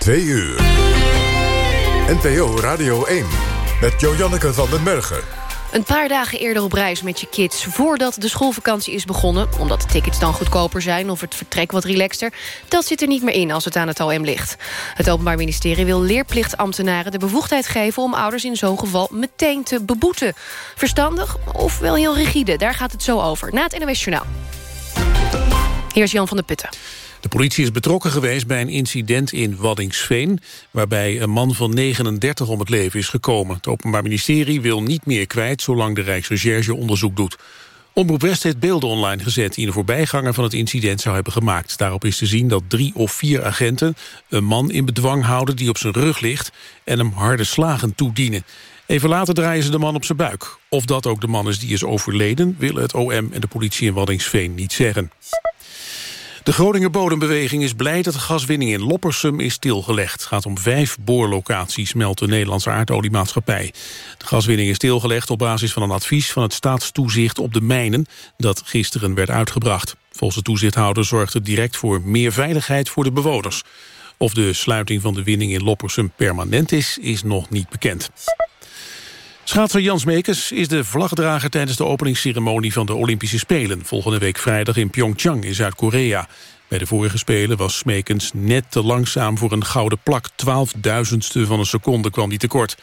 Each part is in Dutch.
2 uur. NPO Radio 1 met Joanneke van den Bergen. Een paar dagen eerder op reis met je kids voordat de schoolvakantie is begonnen... omdat de tickets dan goedkoper zijn of het vertrek wat relaxter... dat zit er niet meer in als het aan het OM ligt. Het Openbaar Ministerie wil leerplichtambtenaren de bevoegdheid geven... om ouders in zo'n geval meteen te beboeten. Verstandig of wel heel rigide, daar gaat het zo over. Na het NOS Journaal. Hier is Jan van der Putten. De politie is betrokken geweest bij een incident in Waddingsveen... waarbij een man van 39 om het leven is gekomen. Het Openbaar Ministerie wil niet meer kwijt... zolang de Rijksrecherche onderzoek doet. Omroep West heeft beelden online gezet... die een voorbijganger van het incident zou hebben gemaakt. Daarop is te zien dat drie of vier agenten... een man in bedwang houden die op zijn rug ligt... en hem harde slagen toedienen. Even later draaien ze de man op zijn buik. Of dat ook de man is die is overleden... willen het OM en de politie in Waddingsveen niet zeggen. De Groninger Bodembeweging is blij dat de gaswinning in Loppersum is stilgelegd. Het gaat om vijf boorlocaties, meldt de Nederlandse aardoliemaatschappij. De gaswinning is stilgelegd op basis van een advies van het staatstoezicht op de mijnen... dat gisteren werd uitgebracht. Volgens de toezichthouder zorgt het direct voor meer veiligheid voor de bewoners. Of de sluiting van de winning in Loppersum permanent is, is nog niet bekend. Schaatser Jans Meekes is de vlagdrager tijdens de openingsceremonie van de Olympische Spelen. Volgende week vrijdag in Pyeongchang in Zuid-Korea. Bij de vorige Spelen was Smekens net te langzaam voor een gouden plak. Twaalfduizendste van een seconde kwam die tekort.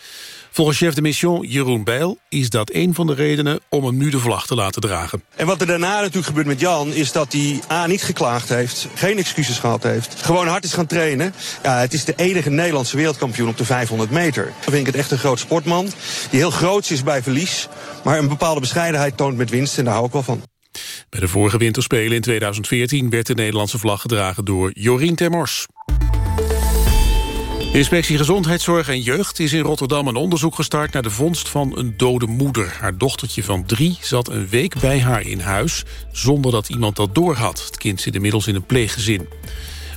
Volgens chef de mission Jeroen Bijl is dat een van de redenen om hem nu de vlag te laten dragen. En wat er daarna natuurlijk gebeurt met Jan is dat hij A niet geklaagd heeft, geen excuses gehad heeft, gewoon hard is gaan trainen. Ja, het is de enige Nederlandse wereldkampioen op de 500 meter. Dan vind ik het echt een groot sportman die heel groot is bij verlies, maar een bepaalde bescheidenheid toont met winst en daar hou ik wel van. Bij de vorige winterspelen in 2014 werd de Nederlandse vlag gedragen door Jorien Termors. Inspectie Gezondheidszorg en Jeugd is in Rotterdam een onderzoek gestart naar de vondst van een dode moeder. Haar dochtertje van drie zat een week bij haar in huis zonder dat iemand dat doorhad. Het kind zit inmiddels in een pleeggezin.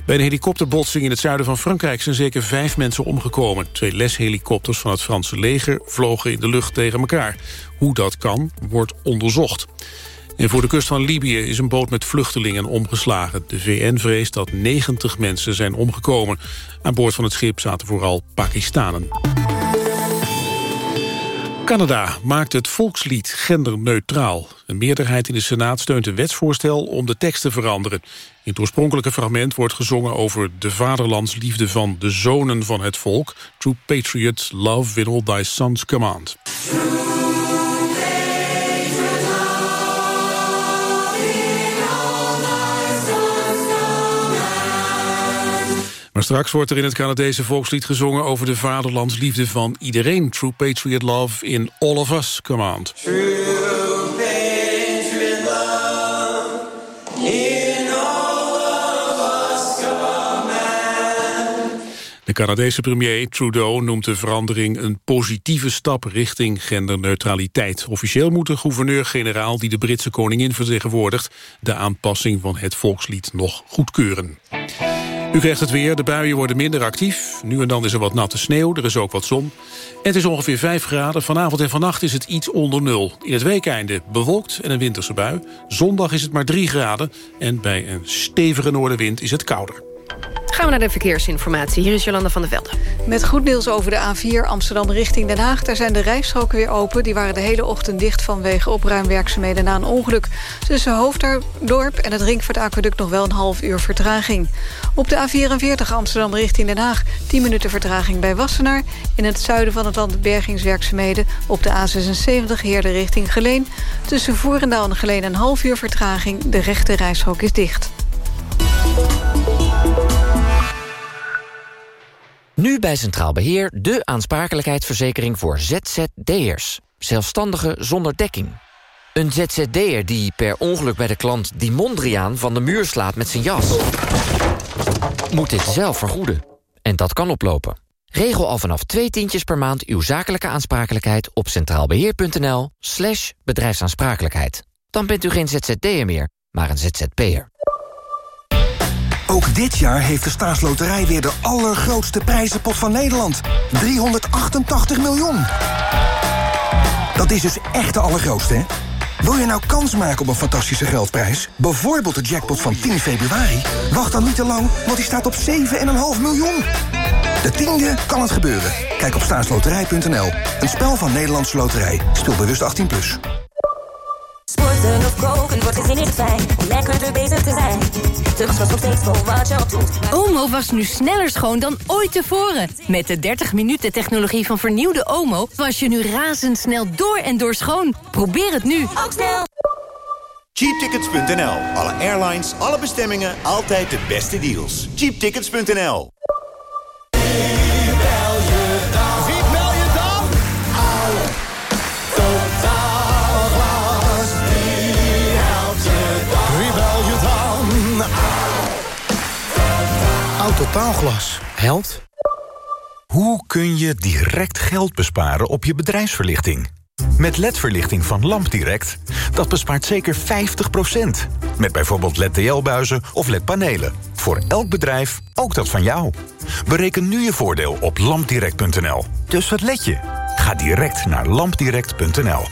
Bij een helikopterbotsing in het zuiden van Frankrijk zijn zeker vijf mensen omgekomen. Twee leshelikopters van het Franse leger vlogen in de lucht tegen elkaar. Hoe dat kan, wordt onderzocht. En voor de kust van Libië is een boot met vluchtelingen omgeslagen. De VN vreest dat 90 mensen zijn omgekomen. Aan boord van het schip zaten vooral Pakistanen. Canada maakt het volkslied genderneutraal. Een meerderheid in de Senaat steunt een wetsvoorstel om de tekst te veranderen. In het oorspronkelijke fragment wordt gezongen over de vaderlandsliefde van de zonen van het volk. True patriots love with all thy sons command. Maar straks wordt er in het Canadese volkslied gezongen... over de vaderlandsliefde van iedereen. True Patriot Love in All of Us Command. De Canadese premier Trudeau noemt de verandering een positieve stap richting genderneutraliteit. Officieel moet de gouverneur-generaal die de Britse koningin vertegenwoordigt de aanpassing van het volkslied nog goedkeuren. U krijgt het weer, de buien worden minder actief. Nu en dan is er wat natte sneeuw, er is ook wat zon. Het is ongeveer 5 graden. Vanavond en vannacht is het iets onder nul. In het weekeinde bewolkt en een winterse bui. Zondag is het maar 3 graden. En bij een stevige noordenwind is het kouder. Gaan we naar de verkeersinformatie. Hier is Jolanda van der Velde. Met goed nieuws over de A4 Amsterdam richting Den Haag. Daar zijn de rijstroken weer open. Die waren de hele ochtend dicht vanwege opruimwerkzaamheden na een ongeluk. Tussen Hoofddorp en het Ringvaartaqueduct nog wel een half uur vertraging. Op de A44 Amsterdam richting Den Haag 10 minuten vertraging bij Wassenaar. In het zuiden van het land bergingswerkzaamheden. Op de A76 Heerde richting Geleen. Tussen Voerendaal en Geleen een half uur vertraging. De rechte rijstrook is dicht. Nu bij Centraal Beheer de aansprakelijkheidsverzekering voor ZZD'ers. Zelfstandigen zonder dekking. Een ZZD'er die per ongeluk bij de klant die Mondriaan van de muur slaat met zijn jas. Moet dit zelf vergoeden. En dat kan oplopen. Regel al vanaf twee tientjes per maand uw zakelijke aansprakelijkheid op centraalbeheer.nl slash bedrijfsaansprakelijkheid. Dan bent u geen ZZD'er meer, maar een ZZP'er. Ook dit jaar heeft de staatsloterij weer de allergrootste prijzenpot van Nederland. 388 miljoen. Dat is dus echt de allergrootste, hè? Wil je nou kans maken op een fantastische geldprijs? Bijvoorbeeld de jackpot van 10 februari? Wacht dan niet te lang, want die staat op 7,5 miljoen. De tiende kan het gebeuren. Kijk op staatsloterij.nl. Een spel van Nederlandse Loterij. Speel bewust 18+. Plus. Of koken wordt gezien in het fijn om lekkerder bezig te zijn. Dus was nog steeds voor wat je doet. Omo was nu sneller schoon dan ooit tevoren. Met de 30 minuten technologie van vernieuwde Omo... was je nu razendsnel door en door schoon. Probeer het nu. Ook snel. Cheaptickets.nl. Alle airlines, alle bestemmingen, altijd de beste deals. Cheaptickets.nl. Autotaalglas. Helpt? Hoe kun je direct geld besparen op je bedrijfsverlichting? Met LED-verlichting van LampDirect, dat bespaart zeker 50%. Met bijvoorbeeld LED-TL-buizen of LED-panelen. Voor elk bedrijf, ook dat van jou. Bereken nu je voordeel op lampdirect.nl. Dus wat let je? Ga direct naar lampdirect.nl.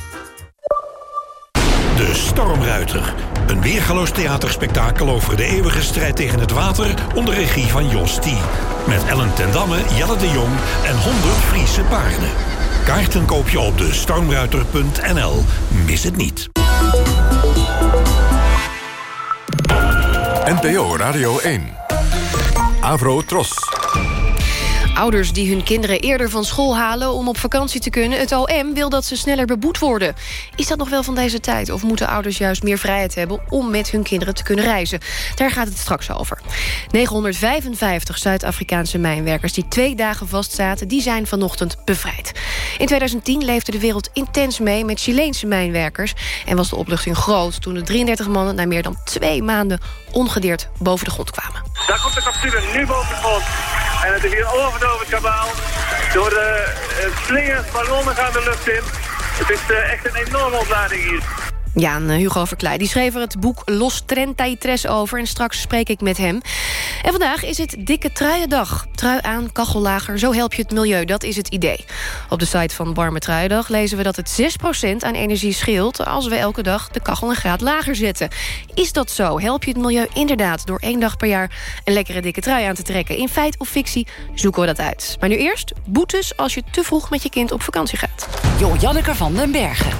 De Stormruiter. Een weergaloos theaterspektakel over de eeuwige strijd tegen het water... onder regie van Jos T. Met Ellen ten Damme, Jelle de Jong en 100 Friese paarden. Kaarten koop je op de stormruiter.nl. Mis het niet. NPO Radio 1. Avro Tros. Ouders die hun kinderen eerder van school halen om op vakantie te kunnen... het OM wil dat ze sneller beboet worden. Is dat nog wel van deze tijd? Of moeten ouders juist meer vrijheid hebben... om met hun kinderen te kunnen reizen? Daar gaat het straks over. 955 Zuid-Afrikaanse mijnwerkers die twee dagen vastzaten... die zijn vanochtend bevrijd. In 2010 leefde de wereld intens mee met Chileense mijnwerkers... en was de opluchting groot toen de 33 mannen... na meer dan twee maanden ongedeerd boven de grond kwamen. Daar komt de capsule nu boven de grond. En het is hier over het kabaal. Door de uh, slingers, ballonnen gaan de lucht in. Het is uh, echt een enorme oplading hier. Ja, en Hugo Verkleij die schreef er het boek Los Trentaitres over... en straks spreek ik met hem. En vandaag is het Dikke Truiendag. Trui aan, kachellager, zo help je het milieu, dat is het idee. Op de site van Warme Truiendag lezen we dat het 6% aan energie scheelt... als we elke dag de kachel een graad lager zetten. Is dat zo? Help je het milieu inderdaad door één dag per jaar... een lekkere dikke trui aan te trekken? In feit of fictie zoeken we dat uit. Maar nu eerst boetes als je te vroeg met je kind op vakantie gaat. Jo Janneke van den Bergen.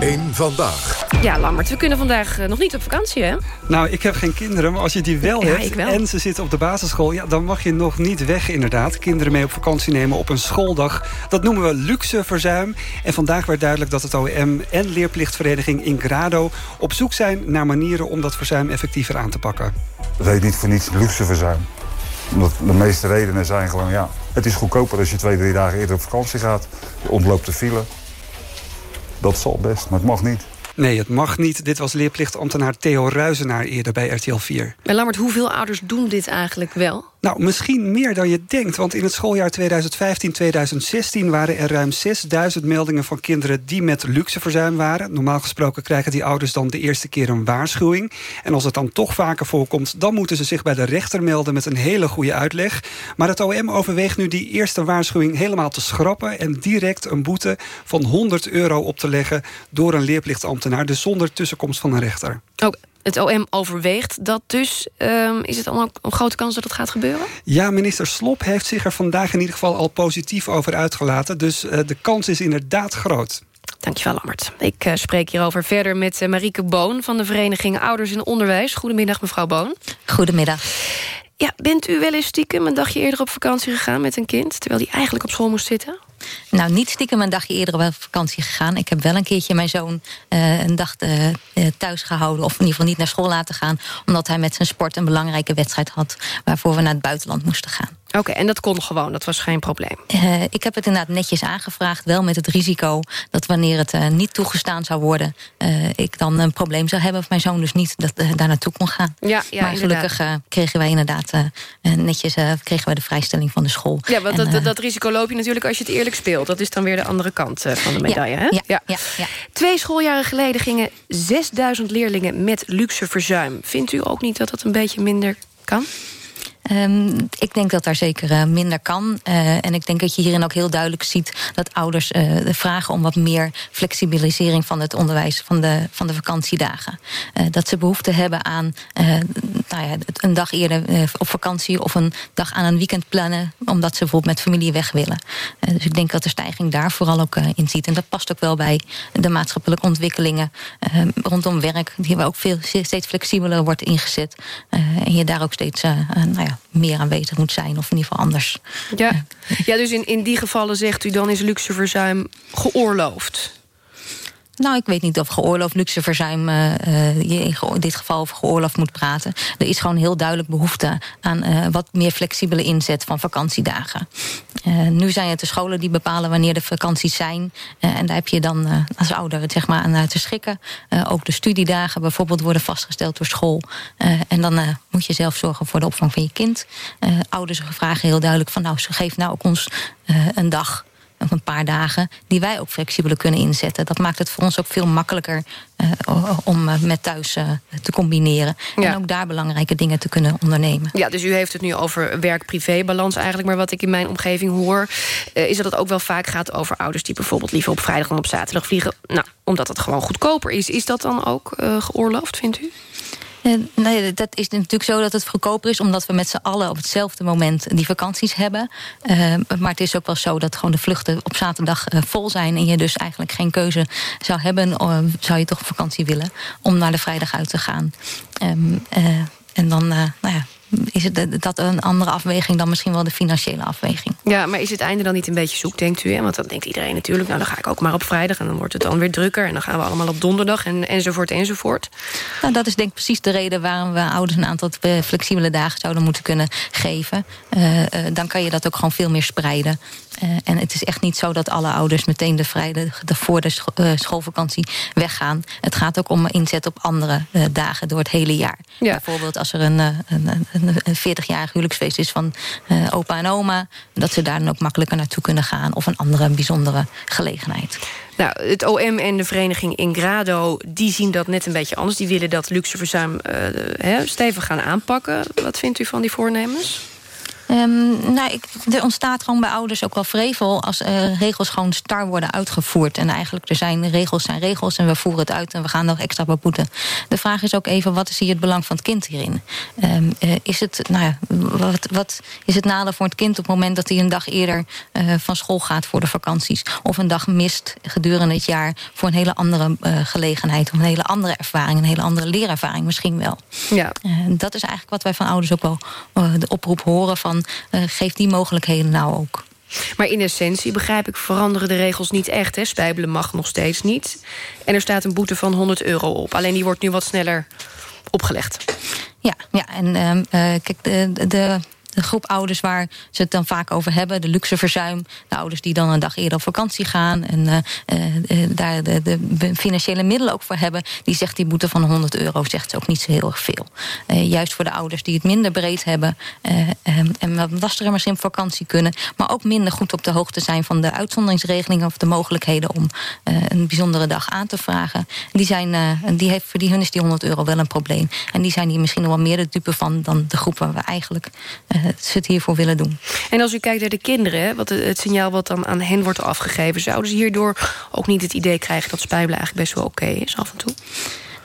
Eén vandaag. Ja, Lammert, we kunnen vandaag eh, nog niet op vakantie, hè? Nou, ik heb geen kinderen, maar als je die wel Ja, hebt... wel. en ze zitten op de basisschool, ja, dan mag je nog niet weg inderdaad. Kinderen mee op vakantie nemen op een schooldag. Dat noemen we luxe verzuim. En vandaag werd duidelijk dat het OM en leerplichtvereniging Ingrado... op zoek zijn naar manieren om dat verzuim effectiever aan te pakken. Dat heet niet voor niets luxeverzuim. Omdat de meeste redenen zijn gewoon, ja... het is goedkoper als je twee, drie dagen eerder op vakantie gaat. Je ontloopt de file. Dat zal best, maar het mag niet. Nee, het mag niet. Dit was leerplichtambtenaar Theo Ruizenaar eerder bij RTL 4. Maar Lammert, hoeveel ouders doen dit eigenlijk wel? Nou, misschien meer dan je denkt. Want in het schooljaar 2015-2016 waren er ruim 6000 meldingen van kinderen die met luxeverzuim waren. Normaal gesproken krijgen die ouders dan de eerste keer een waarschuwing. En als het dan toch vaker voorkomt, dan moeten ze zich bij de rechter melden met een hele goede uitleg. Maar het OM overweegt nu die eerste waarschuwing helemaal te schrappen en direct een boete van 100 euro op te leggen door een leerplichtambtenaar. Dus zonder tussenkomst van een rechter. Ook het OM overweegt dat dus. Ehm, is het allemaal een grote kans dat het gaat gebeuren? Ja, minister Slop heeft zich er vandaag in ieder geval al positief over uitgelaten. Dus eh, de kans is inderdaad groot. Dankjewel, Lammert. Ik eh, spreek hierover verder met uh, Marieke Boon... van de Vereniging Ouders in Onderwijs. Goedemiddag, mevrouw Boon. Goedemiddag. Ja, bent u wel eens stiekem een dagje eerder op vakantie gegaan met een kind... terwijl die eigenlijk op school moest zitten? Nou, niet stiekem een dagje eerder op vakantie gegaan. Ik heb wel een keertje mijn zoon uh, een dag uh, thuis gehouden... of in ieder geval niet naar school laten gaan... omdat hij met zijn sport een belangrijke wedstrijd had... waarvoor we naar het buitenland moesten gaan. Oké, okay, en dat kon gewoon, dat was geen probleem? Uh, ik heb het inderdaad netjes aangevraagd, wel met het risico... dat wanneer het uh, niet toegestaan zou worden... Uh, ik dan een probleem zou hebben of mijn zoon dus niet dat, daar naartoe kon gaan. Ja, ja, maar gelukkig kregen wij inderdaad netjes kregen wij de vrijstelling van de school. Ja, want en, dat, dat, risico loop je natuurlijk als je het eerlijk speelt. Dat is dan weer de andere kant van de medaille, ja, hè? Ja, ja. Ja, ja. Twee schooljaren geleden gingen 6000 leerlingen met luxe verzuim. Vindt u ook niet dat dat een beetje minder kan? Ehm, ik denk dat daar zeker uh, minder kan. Uh, en ik denk dat je hierin ook heel duidelijk ziet dat ouders uh, vragen om wat meer flexibilisering van het onderwijs van de, van de vakantiedagen. dat ze behoefte hebben aan nou ja, een dag eerder op vakantie of een dag aan een weekend plannen, omdat ze bijvoorbeeld met familie weg willen. dus ik denk dat de stijging daar vooral ook in ziet. En dat past ook wel bij de maatschappelijke ontwikkelingen rondom werk, die we ook veel, steeds flexibeler wordt ingezet. en je daar ook steeds nou ja, meer aanwezig moet zijn. Of in ieder geval anders. Ja, ja dus in, in die gevallen zegt u dan is luxeverzuim geoorloofd? Nou, ik weet niet of geoorloofd luxeverzuim uh, je in dit geval over geoorloofd moet praten. Er is gewoon heel duidelijk behoefte aan uh, wat meer flexibele inzet van vakantiedagen. Nu zijn het de scholen die bepalen wanneer de vakanties zijn. en daar heb je dan als ouder het zeg maar aan te schikken. ook de studiedagen bijvoorbeeld worden vastgesteld door school. en dan moet je zelf zorgen voor de opvang van je kind. ouders vragen heel duidelijk van nou, geef nou ook ons een dag of een paar dagen, die wij ook flexibeler kunnen inzetten. Dat maakt het voor ons ook veel makkelijker uh, om uh, met thuis uh, te combineren. Ja. En ook daar belangrijke dingen te kunnen ondernemen. Ja, dus u heeft het nu over werk-privé-balans eigenlijk. Maar wat ik in mijn omgeving hoor... is dat het ook wel vaak gaat over ouders... die bijvoorbeeld liever op vrijdag dan op zaterdag vliegen. Nou, omdat het gewoon goedkoper is. Is dat dan ook geoorloofd, vindt u? Eh, nee, dat is natuurlijk zo dat het goedkoper is... omdat we met z'n allen op hetzelfde moment die vakanties hebben. Uh, maar het is ook wel zo dat gewoon de vluchten op zaterdag uh, vol zijn... en je dus eigenlijk geen keuze zou hebben... zou je toch op vakantie willen om naar de vrijdag uit te gaan. Um, en dan, nou ja, is het dat een andere afweging dan misschien wel de financiële afweging. Ja, maar is het einde dan niet een beetje zoek, denkt u? Hè? Want dan denkt iedereen natuurlijk, nou dan ga ik ook maar op vrijdag... en dan wordt het dan weer drukker en dan gaan we allemaal op donderdag... En, enzovoort enzovoort. Nou, dat is denk ik precies de reden waarom we ouders... een aantal flexibele dagen zouden moeten kunnen geven. Uh, uh, dan kan je dat ook gewoon veel meer spreiden. Uh, en het is echt niet zo dat alle ouders meteen de vrijdag voor de scho uh, schoolvakantie weggaan. Het gaat ook om inzet op andere uh, dagen door het hele jaar. Ja. Bijvoorbeeld als er een, een, een 40-jarig huwelijksfeest is van opa en oma... dat ze daar dan ook makkelijker naartoe kunnen gaan. Of een andere bijzondere gelegenheid. Nou, het OM en de vereniging Ingrado die zien dat net een beetje anders. Die willen dat luxeverzuim stevig gaan aanpakken. Wat vindt u van die voornemens? Um, nou, ik, er ontstaat gewoon bij ouders ook wel vrevel als uh, regels gewoon star worden uitgevoerd. En eigenlijk er zijn regels zijn regels en we voeren het uit en we gaan nog extra beboeten. De vraag is ook even, wat is hier het belang van het kind hierin? Um, uh, is, het, nou ja, wat, wat is het nadeel voor het kind op het moment dat hij een dag eerder uh, van school gaat voor de vakanties? Of een dag mist gedurende het jaar voor een hele andere gelegenheid, of een hele andere ervaring, een hele andere leerervaring misschien wel. Ja. dat is eigenlijk wat wij van ouders ook wel de oproep horen van uh, geef die mogelijkheden nou ook. Maar in essentie, begrijp ik, veranderen de regels niet echt. Hè? Spijbelen mag nog steeds niet. En er staat een boete van 100 euro op. Alleen die wordt nu wat sneller opgelegd. Ja, ja en uh, kijk, de, de de groep ouders waar ze het dan vaak over hebben. De luxe verzuim. De ouders die dan een dag eerder op vakantie gaan. En uh, uh, daar de, de, financiële middelen ook voor hebben. Die zegt die boete van 100 euro zegt ze ook niet zo heel erg veel. Juist voor de ouders die het minder breed hebben. Um, en wat lastiger misschien op vakantie kunnen. Maar ook minder goed op de hoogte zijn van de uitzonderingsregelingen. Of de mogelijkheden om een bijzondere dag aan te vragen. Die zijn, die heeft, voor die hun is die 100 euro wel een probleem. En die zijn hier misschien nog wel meer de dupe van dan de groep waar we eigenlijk ze het hiervoor willen doen. En als u kijkt naar de kinderen, wat het signaal wat dan aan hen wordt afgegeven... zouden ze hierdoor ook niet het idee krijgen dat spijbelen eigenlijk best wel oké is af en toe?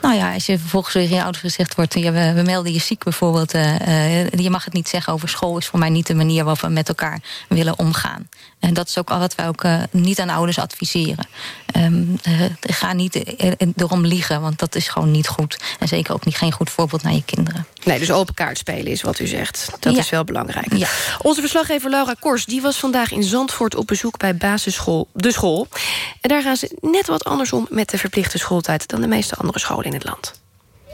Nou ja, als je vervolgens weer in je ouders gezegd wordt... Ja, we, we, melden je ziek bijvoorbeeld... Uh, uh, je mag het niet zeggen over school... is voor mij niet de manier waarop we met elkaar willen omgaan. En dat is ook al wat wij ook uh, niet aan ouders adviseren. Um, ga niet erom liegen, want dat is gewoon niet goed. En zeker ook niet geen goed voorbeeld naar je kinderen. Nee, dus open kaart spelen is wat u zegt. Dat ja. is wel belangrijk. Ja. Onze verslaggever Laura Kors die was vandaag in Zandvoort op bezoek bij basisschool De School. En daar gaan ze net wat anders om met de verplichte schooltijd... dan de meeste andere scholen in het land.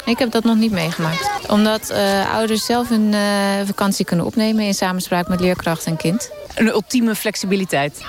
Ik heb dat nog niet meegemaakt. Omdat uh, ouders zelf hun uh, vakantie kunnen opnemen... in samenspraak met leerkracht en kind. Een ultieme flexibiliteit.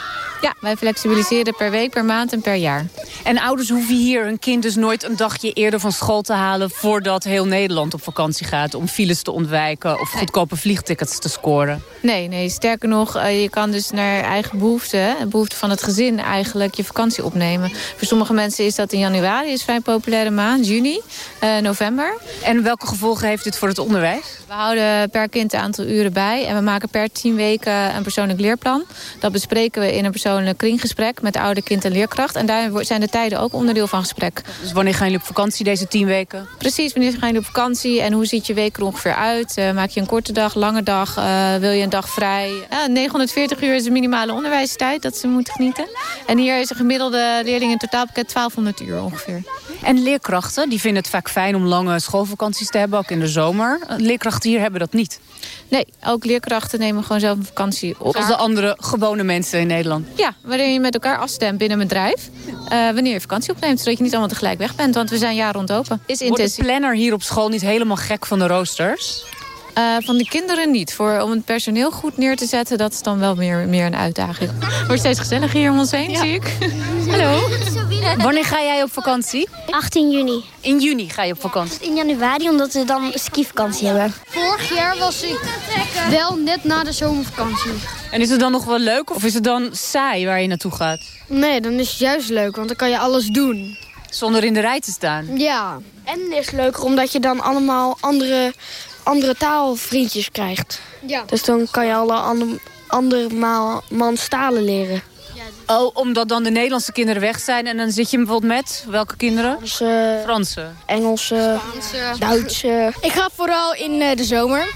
Ja, wij flexibiliseren per week, per maand en per jaar. En ouders hoeven hier hun kind dus nooit een dagje eerder van school te halen... voordat heel Nederland op vakantie gaat... om files te ontwijken of goedkope vliegtickets te scoren? Nee, nee sterker nog, uh, je kan dus naar eigen behoefte... behoefte van het gezin eigenlijk je vakantie opnemen. Voor sommige mensen is dat in januari, is een vrij populaire maand. Juni, uh, november november. En welke gevolgen heeft dit voor het onderwijs? We houden per kind een aantal uren bij. En we maken per tien weken een persoonlijk leerplan. Dat bespreken we in een persoonlijk kringgesprek met ouder, kind en leerkracht. En daar zijn de tijden ook onderdeel van gesprek. Dus wanneer gaan jullie op vakantie deze tien weken? Precies, wanneer gaan jullie op vakantie en hoe ziet je week er ongeveer uit? Uh, maak je een korte dag, lange dag? Uh, wil je een dag vrij? Ja, 940 uur is de minimale onderwijstijd dat ze moeten genieten. En hier is een gemiddelde leerling in totaalpakket 1200 uur ongeveer. En leerkrachten, die vinden het vaak fijn om lange schoolvakanties te hebben, ook in de zomer. Leerkrachten hier hebben dat niet. Nee, ook leerkrachten nemen gewoon zelf een vakantie op. Zoals de andere gewone mensen in Nederland. Ja, waarin je met elkaar afstemt binnen een bedrijf. Uh, wanneer je vakantie opneemt, zodat je niet allemaal tegelijk weg bent. Want we zijn jaar rond open. Is Wordt de planner hier op school niet helemaal gek van de roosters? Uh, van de kinderen niet. Voor, om het personeel goed neer te zetten, dat is dan wel meer, meer een uitdaging. Wordt steeds gezelliger hier om ons heen, zie ik. Hallo. Wanneer ga jij op vakantie? 18 juni. In juni ga je op vakantie? In januari, omdat we dan skivakantie hebben. Vorig jaar was ik wel net na de zomervakantie. En is het dan nog wel leuk of is het dan saai waar je naartoe gaat? Nee, dan is het juist leuk, want dan kan je alles doen. Zonder in de rij te staan? Ja. En het is leuker omdat je dan allemaal andere andere taalvriendjes krijgt. Ja. Dus dan kan je alle andere, andere mans talen leren. Oh, omdat dan de Nederlandse kinderen weg zijn en dan zit je bijvoorbeeld met welke kinderen? Franse, Franse. Engelse, Spaanse, Duitse. Ik ga vooral in uh, de zomer.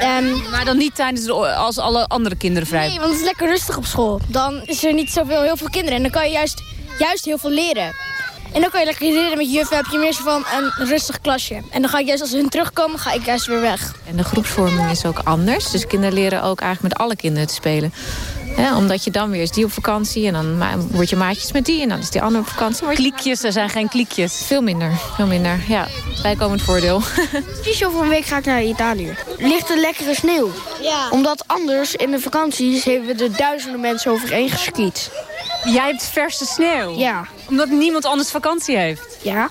Ja. Um, maar dan niet tijdens de, als alle andere kinderen vrij? Nee, want het is lekker rustig op school. Dan is er niet zoveel heel veel kinderen en dan kan je juist, juist heel veel leren. En dan kan je lekker leren met juffen, heb je meer van een rustig klasje. En dan ga ik juist als hun terugkomen, ga ik juist weer weg. En de groepsvorming is ook anders. Dus kinderen leren ook eigenlijk met alle kinderen te spelen. omdat je dan weer is die op vakantie en dan word je maatjes met die en dan is die ander op vakantie. Kliekjes, er zijn geen kliekjes. Veel minder, veel minder. Ja, bijkomend voordeel. Precies over een week ga ik naar Italië. Ligt er lekkere sneeuw. Ja. Omdat anders in de vakanties hebben we er duizenden mensen overheen geskiet. Jij hebt verse sneeuw? Ja. Omdat niemand anders vakantie heeft? Ja.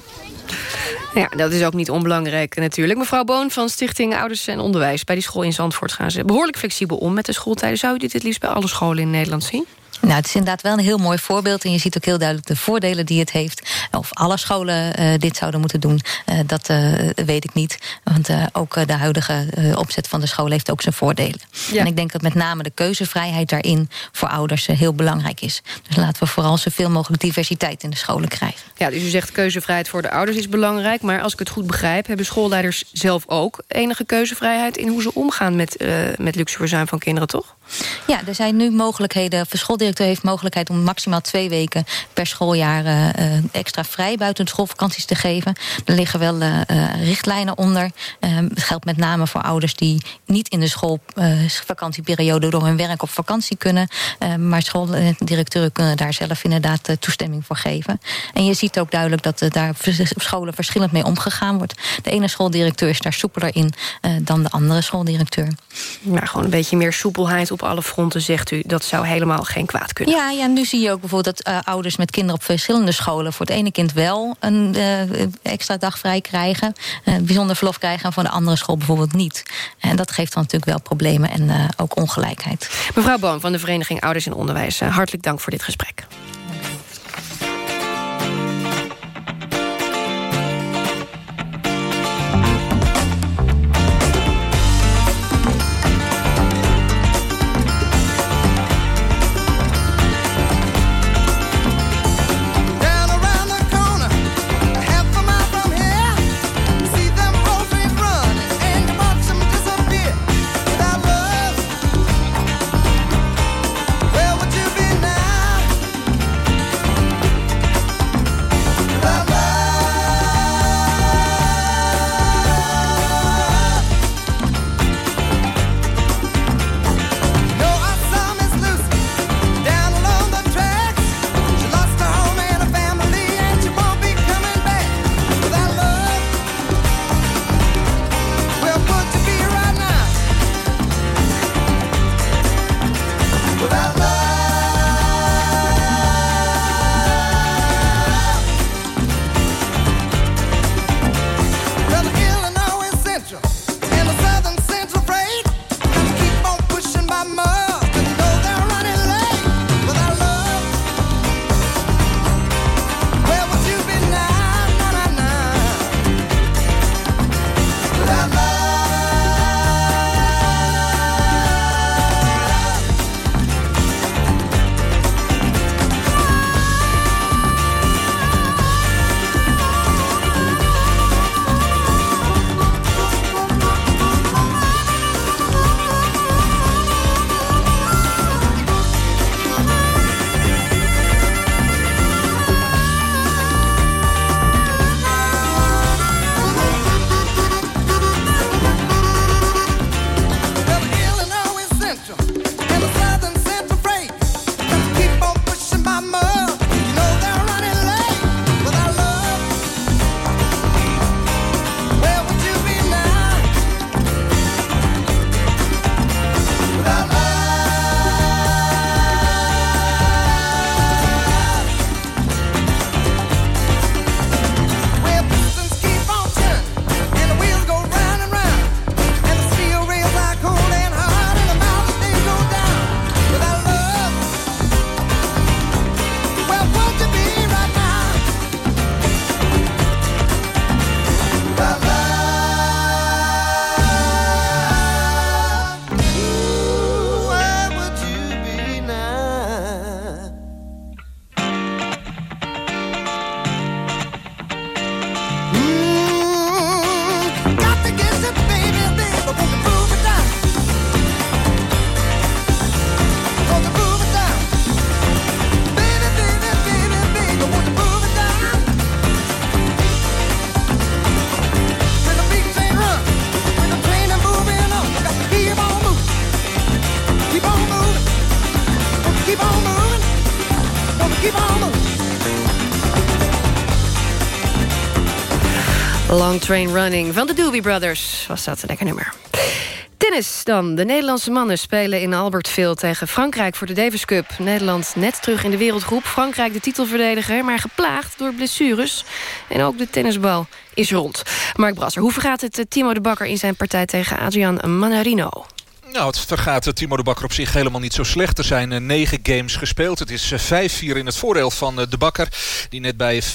Ja, dat is ook niet onbelangrijk natuurlijk. Mevrouw Boon van Stichting Ouders en Onderwijs... bij die school in Zandvoort gaan ze behoorlijk flexibel om met de schooltijden. Zou u dit het liefst bij alle scholen in Nederland zien? Nou, het is inderdaad wel een heel mooi voorbeeld. En je ziet ook heel duidelijk de voordelen die het heeft. Of alle scholen uh, dit zouden moeten doen, uh, dat uh, weet ik niet. Want ook de huidige opzet van de school heeft ook zijn voordelen. Ja. En ik denk dat met name de keuzevrijheid daarin voor ouders heel belangrijk is. Dus laten we vooral zoveel mogelijk diversiteit in de scholen krijgen. Ja, dus u zegt keuzevrijheid voor de ouders is belangrijk. Maar als ik het goed begrijp, hebben schoolleiders zelf ook enige keuzevrijheid in hoe ze omgaan met, met luxe van kinderen, toch? Ja, er zijn nu mogelijkheden. De schooldirecteur heeft mogelijkheid om maximaal twee weken per schooljaar uh, extra vrij buiten de schoolvakanties te geven. Er liggen wel uh, richtlijnen onder. het geldt met name voor ouders die niet in de schoolvakantieperiode door hun werk op vakantie kunnen. maar schooldirecteuren kunnen daar zelf inderdaad toestemming voor geven. En je ziet ook duidelijk dat daar op scholen verschillend mee omgegaan wordt. De ene schooldirecteur is daar soepeler in dan de andere schooldirecteur. Nou, gewoon een beetje meer soepelheid op alle fronten, zegt u. Dat zou helemaal geen kwaad kunnen. Ja, ja nu zie je ook bijvoorbeeld dat uh, ouders met kinderen op verschillende scholen... voor het ene kind wel een uh, extra dag vrij krijgen. Uh, bijzonder verlof krijgen en voor de andere school bijvoorbeeld niet. En dat geeft dan natuurlijk wel problemen en ook ongelijkheid. Mevrouw Boom van de Vereniging Ouders in Onderwijs... hartelijk dank voor dit gesprek. Train Running van de Doobie Brothers was dat een lekker nummer. Tennis dan. De Nederlandse mannen spelen in Albertville tegen Frankrijk voor de Davis Cup. Nederland net terug in de wereldgroep. Frankrijk de titelverdediger, maar geplaagd door blessures. En ook de tennisbal is rond. Mark Brasser, hoe vergaat het eh, Timo de Bakker in zijn partij tegen Adrian Manarino? Nou, het vergaat Timo de Bakker op zich helemaal niet zo slecht. Er zijn uh, negen games gespeeld. Het is uh, 5-4 in het voordeel van uh, de Bakker. Die net bij 4-4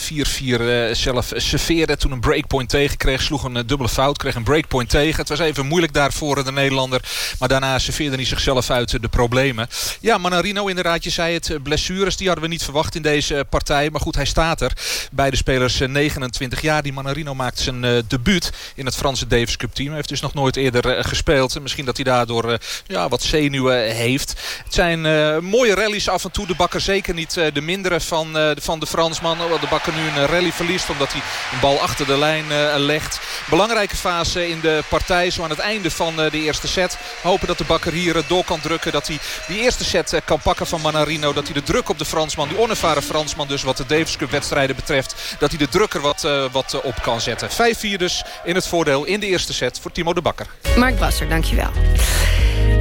zelf serveerde. Toen een breakpoint tegen kreeg. Sloeg een dubbele fout. Kreeg een breakpoint tegen. Het was even moeilijk daarvoor de Nederlander. Maar daarna serveerde hij zichzelf uit de problemen. Ja, Manarino inderdaad. Je zei het. Blessures die hadden we niet verwacht in deze partij. Maar goed, hij staat er. Beide spelers 29 jaar. Die Manarino maakt zijn debuut in het Franse Davis Cup team. Hij heeft dus nog nooit eerder gespeeld. Misschien dat hij daardoor ja, wat zenuwen heeft. Het zijn uh, mooie rallies af en toe. De Bakker zeker niet uh, de mindere van, van de Fransman. De Bakker nu een rally verliest omdat hij een bal achter de lijn legt. Belangrijke fase in de partij. Zo aan het einde van de eerste set. Hopen dat de Bakker hier door kan drukken. Dat hij die eerste set kan pakken van Manarino. Dat hij de druk op de Fransman, die onervaren Fransman dus wat de Davis Cup wedstrijden betreft. Dat hij de druk er wat, wat op kan zetten. 5-4 dus in het voordeel in de eerste set voor Timo de Bakker. Mark Brasser, dankjewel.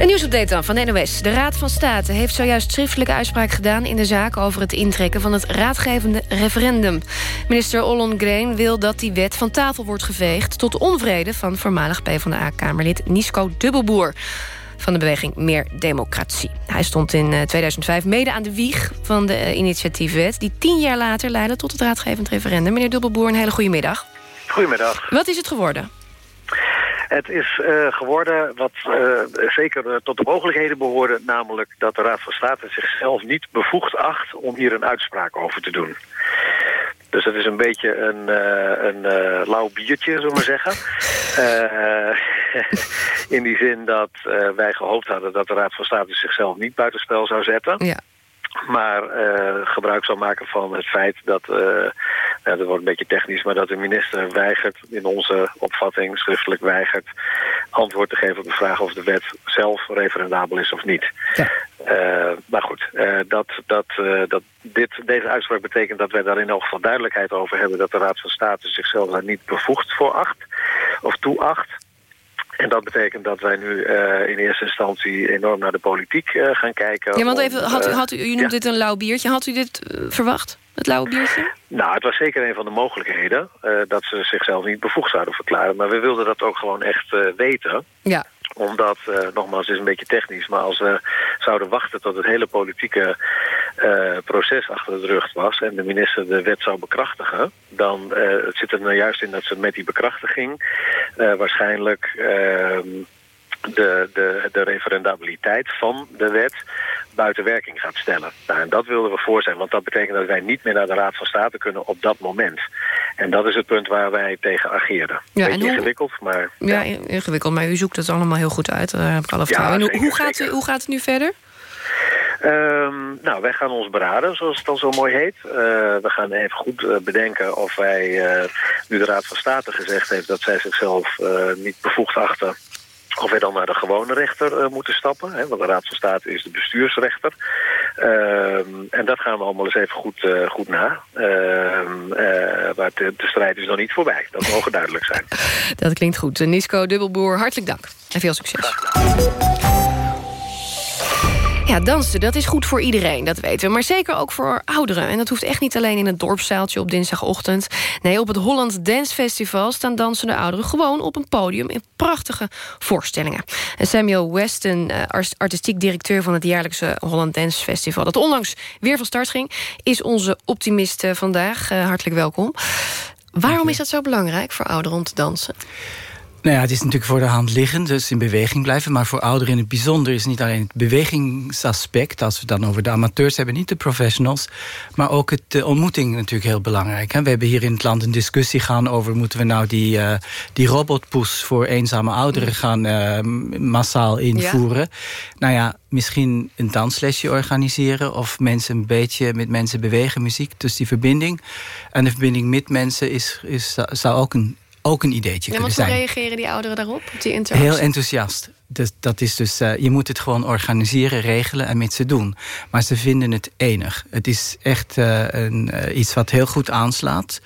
Een nieuwsupdate dan van de NOS. De Raad van State heeft zojuist schriftelijke uitspraak gedaan... in de zaak over het intrekken van het raadgevende referendum. Minister Ollongren wil dat die wet van tafel wordt geveegd... tot onvrede van voormalig PvdA-kamerlid Nisco Dubbelboer van de beweging Meer Democratie. Hij stond in 2005 mede aan de wieg van de initiatiefwet... die tien jaar later leidde tot het raadgevend referendum. Meneer Dubbelboer, een hele goede middag. Goedemiddag. Wat is het geworden? Het is uh, geworden wat uh, zeker tot de mogelijkheden behoorde... namelijk dat de Raad van State zichzelf niet bevoegd acht... om hier een uitspraak over te doen. Dus het is een beetje een, uh, een lauw biertje, zullen we maar zeggen. in die zin dat wij gehoopt hadden dat de Raad van State zichzelf niet buitenspel zou zetten. Ja maar gebruik zal maken van het feit dat, dat wordt een beetje technisch, maar dat de minister weigert, in onze opvatting schriftelijk weigert, antwoord te geven op de vraag of de wet zelf referendabel is of niet. Ja. Uh, maar goed, dat, dat, dat dit, deze uitspraak betekent dat wij daar in elk geval duidelijkheid over hebben dat de Raad van State zichzelf daar niet bevoegd voor acht of toe acht. En dat betekent dat wij nu uh, in eerste instantie enorm naar de politiek uh, gaan kijken. Ja, want even, om, had, u, had u, u noemt ja. dit een lauw biertje. Had u dit verwacht, het lauwe biertje? Nou, het was zeker een van de mogelijkheden dat ze zichzelf niet bevoegd zouden verklaren. Maar we wilden dat ook gewoon echt weten. Ja omdat, uh, nogmaals, het is een beetje technisch... maar als we zouden wachten tot het hele politieke uh, proces achter de rug was... en de minister de wet zou bekrachtigen... dan uh, het zit er nou juist in dat ze met die bekrachtiging... waarschijnlijk ehm, de, de, de referendabiliteit van de wet buiten werking gaat stellen. Nou, en dat wilden we voor zijn, want dat betekent dat wij niet meer naar de Raad van State kunnen op dat moment. En dat is het punt waar wij tegen ageerden. Ja, Beetje hoe- ingewikkeld, maar... Ja, ingewikkeld, maar u zoekt het allemaal heel goed uit. Daar heb ik alle vertrouwen in. Hoe- gaat, u- hoe gaat het nu verder? Ehm, nou, wij gaan ons beraden, zoals het dan zo mooi heet. Eh, we gaan even goed eh, bedenken of wij, eh, nu de Raad van State gezegd heeft... dat zij zichzelf niet bevoegd achten... Of wij dan naar de gewone rechter eh, moeten stappen. Hè, want de Raad van State is de bestuursrechter. Ehm, en dat gaan we allemaal eens even goed, eh, goed na. Ehm, eh, maar de, de strijd is nog niet voorbij. Dat mogen duidelijk zijn. Dat klinkt goed. Nisco Dubbelboer, hartelijk dank. En veel succes. Ja, dansen, dat is goed voor iedereen, dat weten we. Maar zeker ook voor ouderen. En dat hoeft echt niet alleen in het dorpszaaltje op dinsdagochtend. Nee, op het Holland Dance Festival staan dansende ouderen... gewoon op een podium in prachtige voorstellingen. En Samuel Weston, eh, art- artistiek directeur van het jaarlijkse Holland Dance Festival... dat onlangs weer van start ging, is onze optimist eh, vandaag. Eh, hartelijk welkom. Waarom is dat zo belangrijk voor ouderen om te dansen? Nou ja, het is natuurlijk voor de hand liggend, dus in beweging blijven. Maar voor ouderen in het bijzonder is niet alleen het bewegingsaspect... als we het dan over de amateurs hebben, niet de professionals... maar ook het, de ontmoeting natuurlijk heel belangrijk. Hè. We hebben hier in het land een discussie gaan over... moeten we nou die, eh, die robotpoes voor eenzame ouderen gaan eh, massaal invoeren. Nou ja, misschien een danslesje organiseren... of mensen een beetje met mensen bewegen, muziek. Dus die verbinding. En de verbinding met mensen is, is, zou ook een, ook een ideetje Ja, kunnen want hoe zijn. reageren die ouderen daarop, op die interactie? Heel enthousiast. Dus dat is dus, eh, je moet het gewoon organiseren, regelen en met ze doen. Maar ze vinden het enig. Het is echt eh, een, eh, iets wat heel goed aanslaat.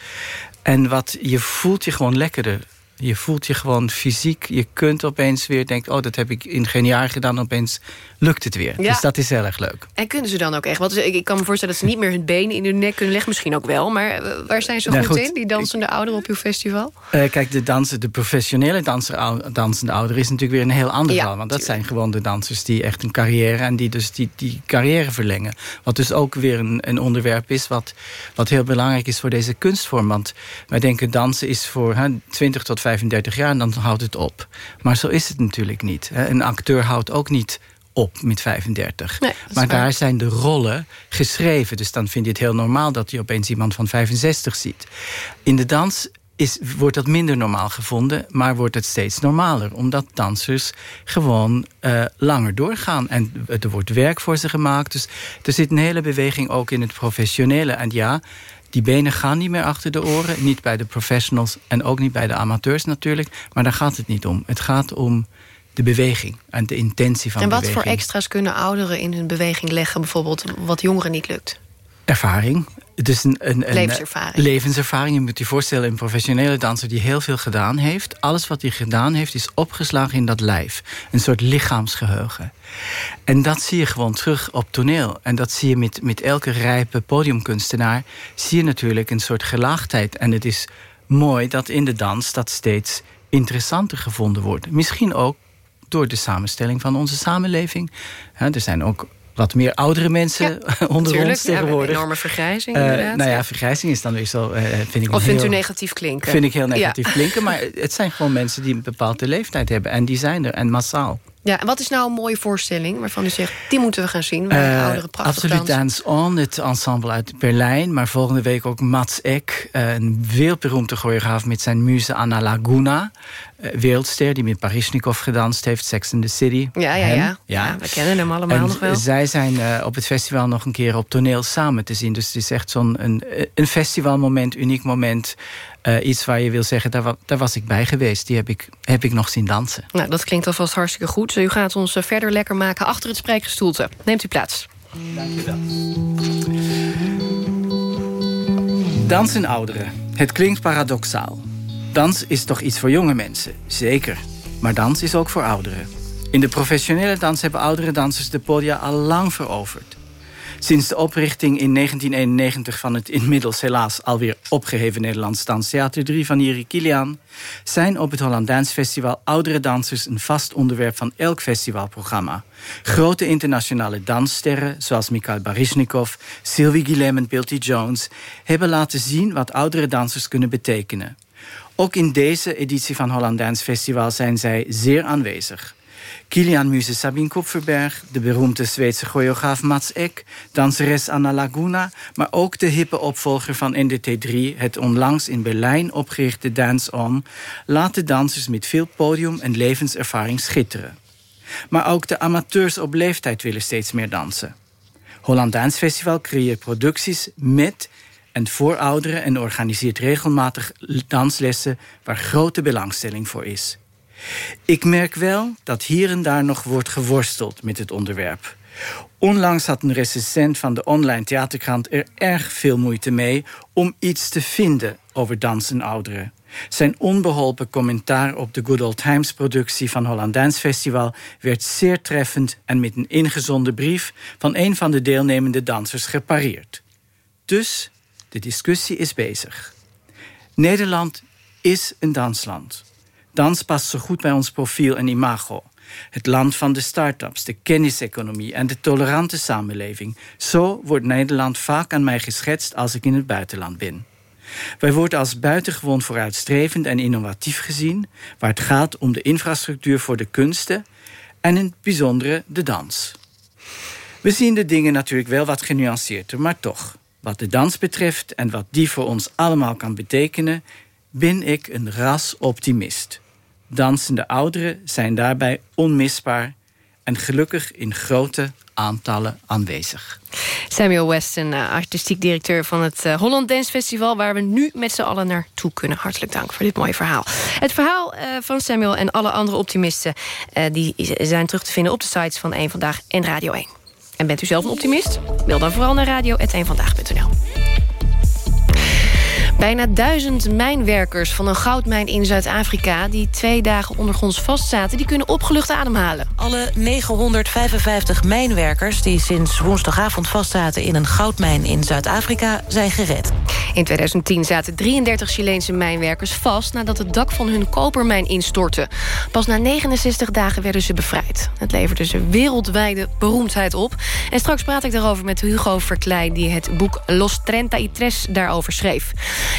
En wat, je voelt je gewoon lekkerder. Je voelt je gewoon fysiek. Je kunt opeens weer denken... oh, dat heb ik in geen jaar gedaan. Opeens lukt het weer. Ja. Dus dat is heel erg leuk. En kunnen ze dan ook echt? Want ik, kan me voorstellen dat ze niet meer hun benen in hun nek kunnen leggen. Misschien ook wel. Maar eh, waar zijn ze Nou, goed, goed. in, die dansende ouderen op uw festival? Eh, kijk, de, dansen, de professionele danser, ou- dansende ouder is natuurlijk weer een heel ander Ja, verhaal. Want dat zijn gewoon de dansers die echt een carrière... en die dus die, die carrière verlengen. Wat dus ook weer een, een onderwerp is... Wat, wat heel belangrijk is voor deze kunstvorm. Want wij denken dansen is voor hè, 20 tot 35 jaar... en dan houdt het op. Maar zo is het natuurlijk niet. Hè. Een acteur houdt ook niet op met 35. Nee, dat is maar waar. daar zijn de rollen geschreven. Dus dan vind je het heel normaal dat je opeens iemand van 65 ziet. In de dans is, wordt dat minder normaal gevonden, maar wordt het steeds normaler. Omdat dansers gewoon eh, langer doorgaan. En er wordt werk voor ze gemaakt. Dus er zit een hele beweging ook in het professionele. En ja, die benen gaan niet meer achter de oren. Niet bij de professionals en ook niet bij de amateurs natuurlijk. Maar daar gaat het niet om. Het gaat om de beweging en de intentie van en de wat beweging. voor extra's kunnen ouderen in hun beweging leggen? Bijvoorbeeld wat jongeren niet lukt? Ervaring. Het is een, een, een Levenservaring. levenservaring. Je moet je voorstellen, een professionele danser die heel veel gedaan heeft. Alles wat hij gedaan heeft, is opgeslagen in dat lijf. Een soort lichaamsgeheugen. En dat zie je gewoon terug op toneel. En dat zie je met, met elke rijpe podiumkunstenaar. Zie je natuurlijk een soort gelaagdheid. En het is mooi dat in de dans dat steeds interessanter gevonden wordt. Misschien ook door de samenstelling van onze samenleving. Er zijn ook wat meer oudere mensen onder Tuurlijk, ons hebben tegenwoordig. een enorme vergrijzing Eh, inderdaad. nou ja, vergrijzing is dan weer zo, eh, vind ik Of vindt heel, u negatief klinken? Vind ik heel Ja. negatief klinken. Maar het zijn gewoon mensen die een bepaalde leeftijd hebben. En die zijn er, en massaal. Ja, en wat is nou een mooie voorstelling waarvan u zegt... die moeten we gaan zien, waar Eh, ouderen prachtig Absoluut? Dance On, het ensemble uit Berlijn. Maar volgende week ook Mats Eck, eh, een wereldberoemde choreograaf... met zijn muze Anna Laguna. eh, wereldster die met Baryshnikov gedanst heeft, Sex in the City. Ja, ja, Hem, ja. ja. we kennen hem allemaal en nog wel. zij zijn op het festival nog een keer op toneel samen te zien. Dus het is echt zo'n een, een festivalmoment, uniek moment. Eh, iets waar je wil zeggen, daar, wa- daar was ik bij geweest. Die heb ik, heb ik nog zien dansen. Nou, dat klinkt alvast hartstikke goed. U gaat ons eh, verder lekker maken achter het spreekgestoelte. Neemt u plaats. Dans en ouderen. Het klinkt paradoxaal. Dans is toch iets voor jonge mensen? Zeker. Maar dans is ook voor ouderen. In de professionele dans hebben oudere dansers de podia al lang veroverd. Sinds de oprichting in 1991 van het inmiddels helaas alweer opgeheven Nederlands Danstheater 3 van Jiri Kilian... zijn op het Holland Dance Festival oudere dansers een vast onderwerp van elk festivalprogramma. Grote internationale danssterren, zoals Mikhail Baryshnikov, Sylvie Guillem en Pilty Jones... hebben laten zien wat oudere dansers kunnen betekenen. Ook in deze editie van Holland Dance Festival zijn zij zeer aanwezig. Kilian Muze Sabine Kupferberg, de beroemde Zweedse choreograaf Mats Eck, danseres Anna Laguna, maar ook de hippe opvolger van NDT3, het onlangs in Berlijn opgerichte Dance On, laten dansers met veel podium- en levenservaring schitteren. Maar ook de amateurs op leeftijd willen steeds meer dansen. Holland Dance Festival creëert producties met en voor ouderen en organiseert regelmatig danslessen waar grote belangstelling voor is. Ik merk wel dat hier en daar nog wordt geworsteld met het onderwerp. Onlangs had een recensent van de online theaterkrant er erg veel moeite mee om iets te vinden over dans en ouderen. Zijn onbeholpen commentaar op de Good Old Times productie van Holland Dance Festival werd zeer treffend en met een ingezonden brief van een van de deelnemende dansers gepareerd. Dus de discussie is bezig. Nederland is een dansland. Dans past zo goed bij ons profiel en imago. Het land van de start-ups, de kenniseconomie en de tolerante samenleving. Zo wordt Nederland vaak aan mij geschetst als ik in het buitenland ben. Wij worden als buitengewoon vooruitstrevend en innovatief gezien, waar het gaat om de infrastructuur voor de kunsten en in het bijzondere de dans. We zien de dingen natuurlijk wel wat genuanceerder, maar toch. Wat de dans betreft en wat die voor ons allemaal kan betekenen, ben ik een ras optimist. Dansende ouderen zijn daarbij onmisbaar en gelukkig in grote aantallen aanwezig. Samuel Weston, eh, artistiek directeur van het eh, Holland Dance Festival... waar we nu met z'n allen naartoe kunnen. Hartelijk dank voor dit mooie verhaal. Het verhaal eh, van Samuel en alle andere optimisten... die zijn terug te vinden op de sites van 1 Vandaag en Radio 1. En bent u zelf een optimist? Mail dan vooral naar radio.1vandaag.nl. Bijna duizend mijnwerkers van een goudmijn in Zuid-Afrika... die twee dagen ondergronds vastzaten, die kunnen opgelucht ademhalen. Alle 955 mijnwerkers die sinds woensdagavond vastzaten... in een goudmijn in Zuid-Afrika zijn gered. In 2010 zaten 33 Chileense mijnwerkers vast... nadat het dak van hun kopermijn instortte. Pas na 69 dagen werden ze bevrijd. Het leverde ze wereldwijde beroemdheid op. En straks praat ik daarover met Hugo Verklein... die het boek Los Trenta y Tres daarover schreef.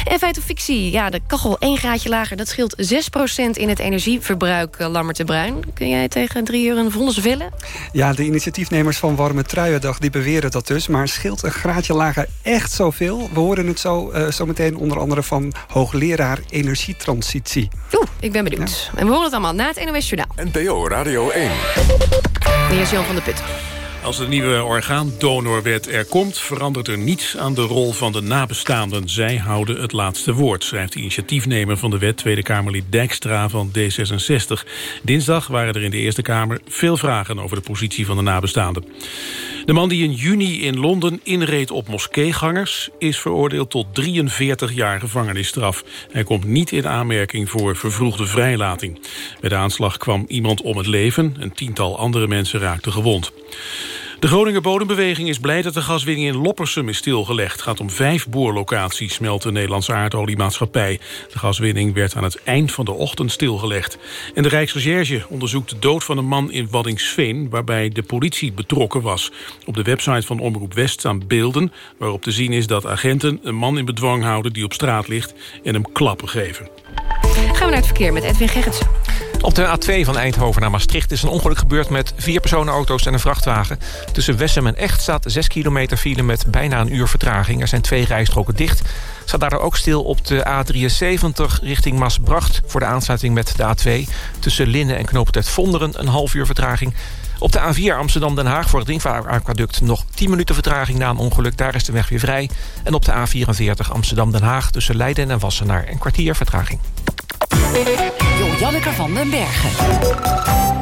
En feit of fictie, ja, de kachel één graadje lager... dat scheelt 6% in het energieverbruik, uh, Lammert de Bruin. Kun jij tegen drie uur een vonnis willen? Ja, de initiatiefnemers van Warme Truiendag die beweren dat dus. Maar scheelt een graadje lager echt zoveel? We horen het zo, uh, zo meteen onder andere van hoogleraar energietransitie. Oeh, ik ben benieuwd. En we horen het allemaal na het NOS Journaal. NPO Radio 1. Hier is Jan van der Put. Als de nieuwe orgaandonorwet er komt... verandert er niets aan de rol van de nabestaanden. Zij houden het laatste woord, schrijft de initiatiefnemer van de wet... Tweede Kamerlid Dijkstra van D66. Dinsdag waren er in de Eerste Kamer veel vragen... over de positie van de nabestaanden. De man die in juni in Londen inreed op moskeegangers... is veroordeeld tot 43 jaar gevangenisstraf. Hij komt niet in aanmerking voor vervroegde vrijlating. Bij de aanslag kwam iemand om het leven. Een tiental andere mensen raakten gewond. De Groninger Bodembeweging is blij dat de gaswinning in Loppersum is stilgelegd. Het gaat om vijf boorlocaties, meldt de Nederlandse aardoliemaatschappij. De gaswinning werd aan het eind van de ochtend stilgelegd. En de Rijksrecherche onderzoekt de dood van een man in Waddingsveen... waarbij de politie betrokken was. Op de website van Omroep West staan beelden... waarop te zien is dat agenten een man in bedwang houden... die op straat ligt en hem klappen geven. Gaan we naar het verkeer met Edwin Gerritsen. Op de A2 van Eindhoven naar Maastricht is een ongeluk gebeurd... met vier personenauto's en een vrachtwagen. Tussen Wessem en Echt staat 6 kilometer file met bijna een uur vertraging. Er zijn twee rijstroken dicht. Staat daardoor ook stil op de A73 richting Maasbracht... voor de aansluiting met de A2. Tussen Linnen en Knoopend Vonderen een half uur vertraging. Op de A4 Amsterdam-Den Haag voor het Ringvaaraquaduct nog 10 minuten vertraging na een ongeluk. Daar is de weg weer vrij. En op de A44 Amsterdam-Den Haag tussen Leiden en Wassenaar een kwartier vertraging. Janneke van den Bergen.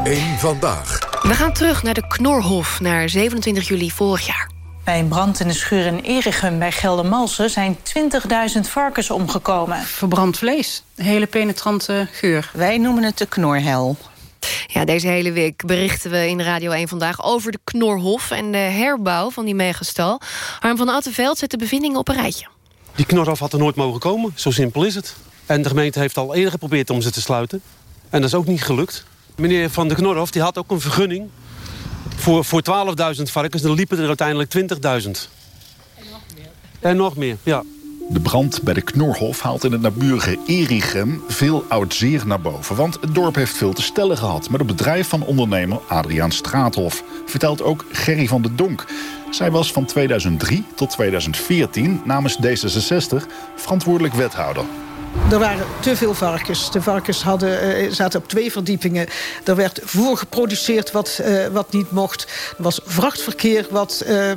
Eén vandaag. We gaan terug naar de Knorhof, naar 27 juli vorig jaar. Bij een brand in de schuur in Erichem bij Geldermalsen... zijn 20.000 varkens omgekomen. Verbrand vlees. Een hele penetrante geur. Wij noemen het de knorhel. Ja, deze hele week berichten we in Radio 1 vandaag over de Knorhof... en de herbouw van die megastal. Harm van Attenveld zet de bevindingen op een rijtje. Die Knorhof had er nooit mogen komen, zo simpel is het. En de gemeente heeft al eerder geprobeerd om ze te sluiten. En dat is ook niet gelukt. Meneer Van der Knorhof die had ook een vergunning voor, voor 12.000 varkens. Dan liepen er uiteindelijk 20.000. En nog meer. En nog meer, ja. De brand bij de Knorhof haalt in het naburige Erichem veel oud zeer naar boven. Want het dorp heeft veel te stellen gehad met het bedrijf van ondernemer Adriaan Straathof. Vertelt ook Gerry van de Donk. Zij was van 2003 tot 2014 namens D66 verantwoordelijk wethouder. Er waren te veel varkens. De varkens hadden, uh, zaten op twee verdiepingen. Er werd voer geproduceerd wat, uh, wat niet mocht. Er was vrachtverkeer wat uh,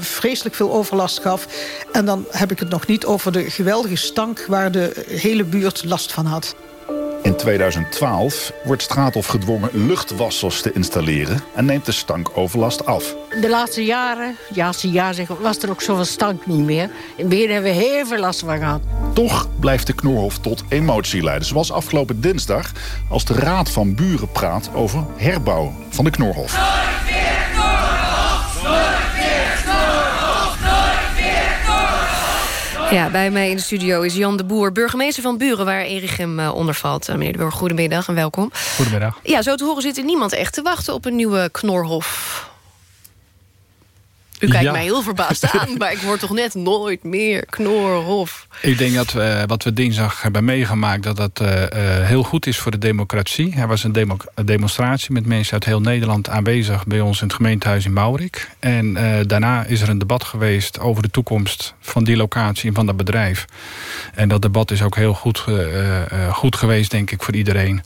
vreselijk veel overlast gaf. En dan heb ik het nog niet over de geweldige stank... waar de hele buurt last van had. In 2012 wordt Straathof gedwongen luchtwassers te installeren... en neemt de stankoverlast af. De laatste jaren, ja, als je ja zeggen, was er ook zoveel stank niet meer. In het begin hebben we heel veel last van gehad. Toch blijft de Knorhof tot emotie leiden. Zoals afgelopen dinsdag als de Raad van Buren praat over herbouw van de Knorhof. Ja, bij mij in de studio is Jan de Boer, burgemeester van Buren... waar Erichem uh, onder valt. Uh, meneer de Boer, goedemiddag en welkom. Goedemiddag. Ja, zo te horen zit er niemand echt te wachten op een nieuwe Knorhof. U kijkt Ja. mij heel verbaasd aan, maar ik word toch net nooit meer Knorhof. Ik denk dat we, wat we dinsdag hebben meegemaakt... dat dat eh, eh, heel goed is voor de democratie. Er was een, demo- een demonstratie met mensen uit heel Nederland aanwezig... bij ons in het gemeentehuis in Maurik. En eh, daarna is er een debat geweest over de toekomst... van die locatie en van dat bedrijf. En dat debat is ook heel goed, goed geweest, denk ik, voor iedereen.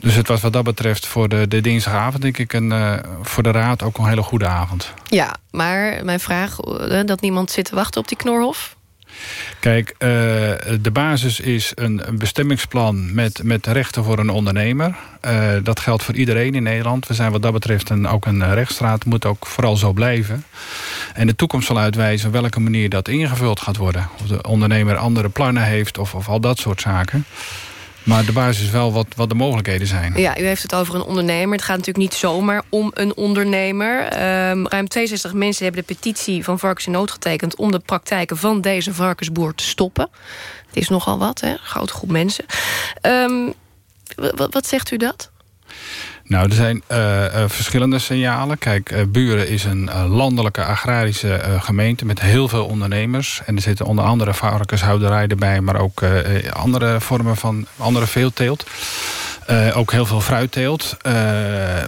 Dus het was wat dat betreft voor de, de dinsdagavond... denk ik, een, eh, voor de raad ook een hele goede avond. Ja, maar mijn vraag, eh, dat niemand zit te wachten op die Knorhof? Kijk, eh, de basis is een, bestemmingsplan met, met rechten voor een ondernemer. Dat geldt voor iedereen in Nederland. We zijn wat dat betreft een, ook een rechtsstraat, moet ook vooral zo blijven. En de toekomst zal uitwijzen op welke manier dat ingevuld gaat worden. Of de ondernemer andere plannen heeft of, of al dat soort zaken. Maar de basis is wel wat, wat de mogelijkheden zijn. Ja, u heeft het over een ondernemer. Het gaat natuurlijk niet zomaar om een ondernemer. Ehm, ruim 62 mensen hebben de petitie van Varkens in Nood getekend... om de praktijken van deze varkensboer te stoppen. Het is nogal wat, hè? Een grote groep mensen. Ehm, wat zegt u dat? Nou, er zijn uh, uh, verschillende signalen. Kijk, uh, Buren is een landelijke agrarische gemeente met heel veel ondernemers. En er zitten onder andere varkenshouderij erbij, maar ook andere vormen van andere veelteelt. ook heel veel fruitteelt.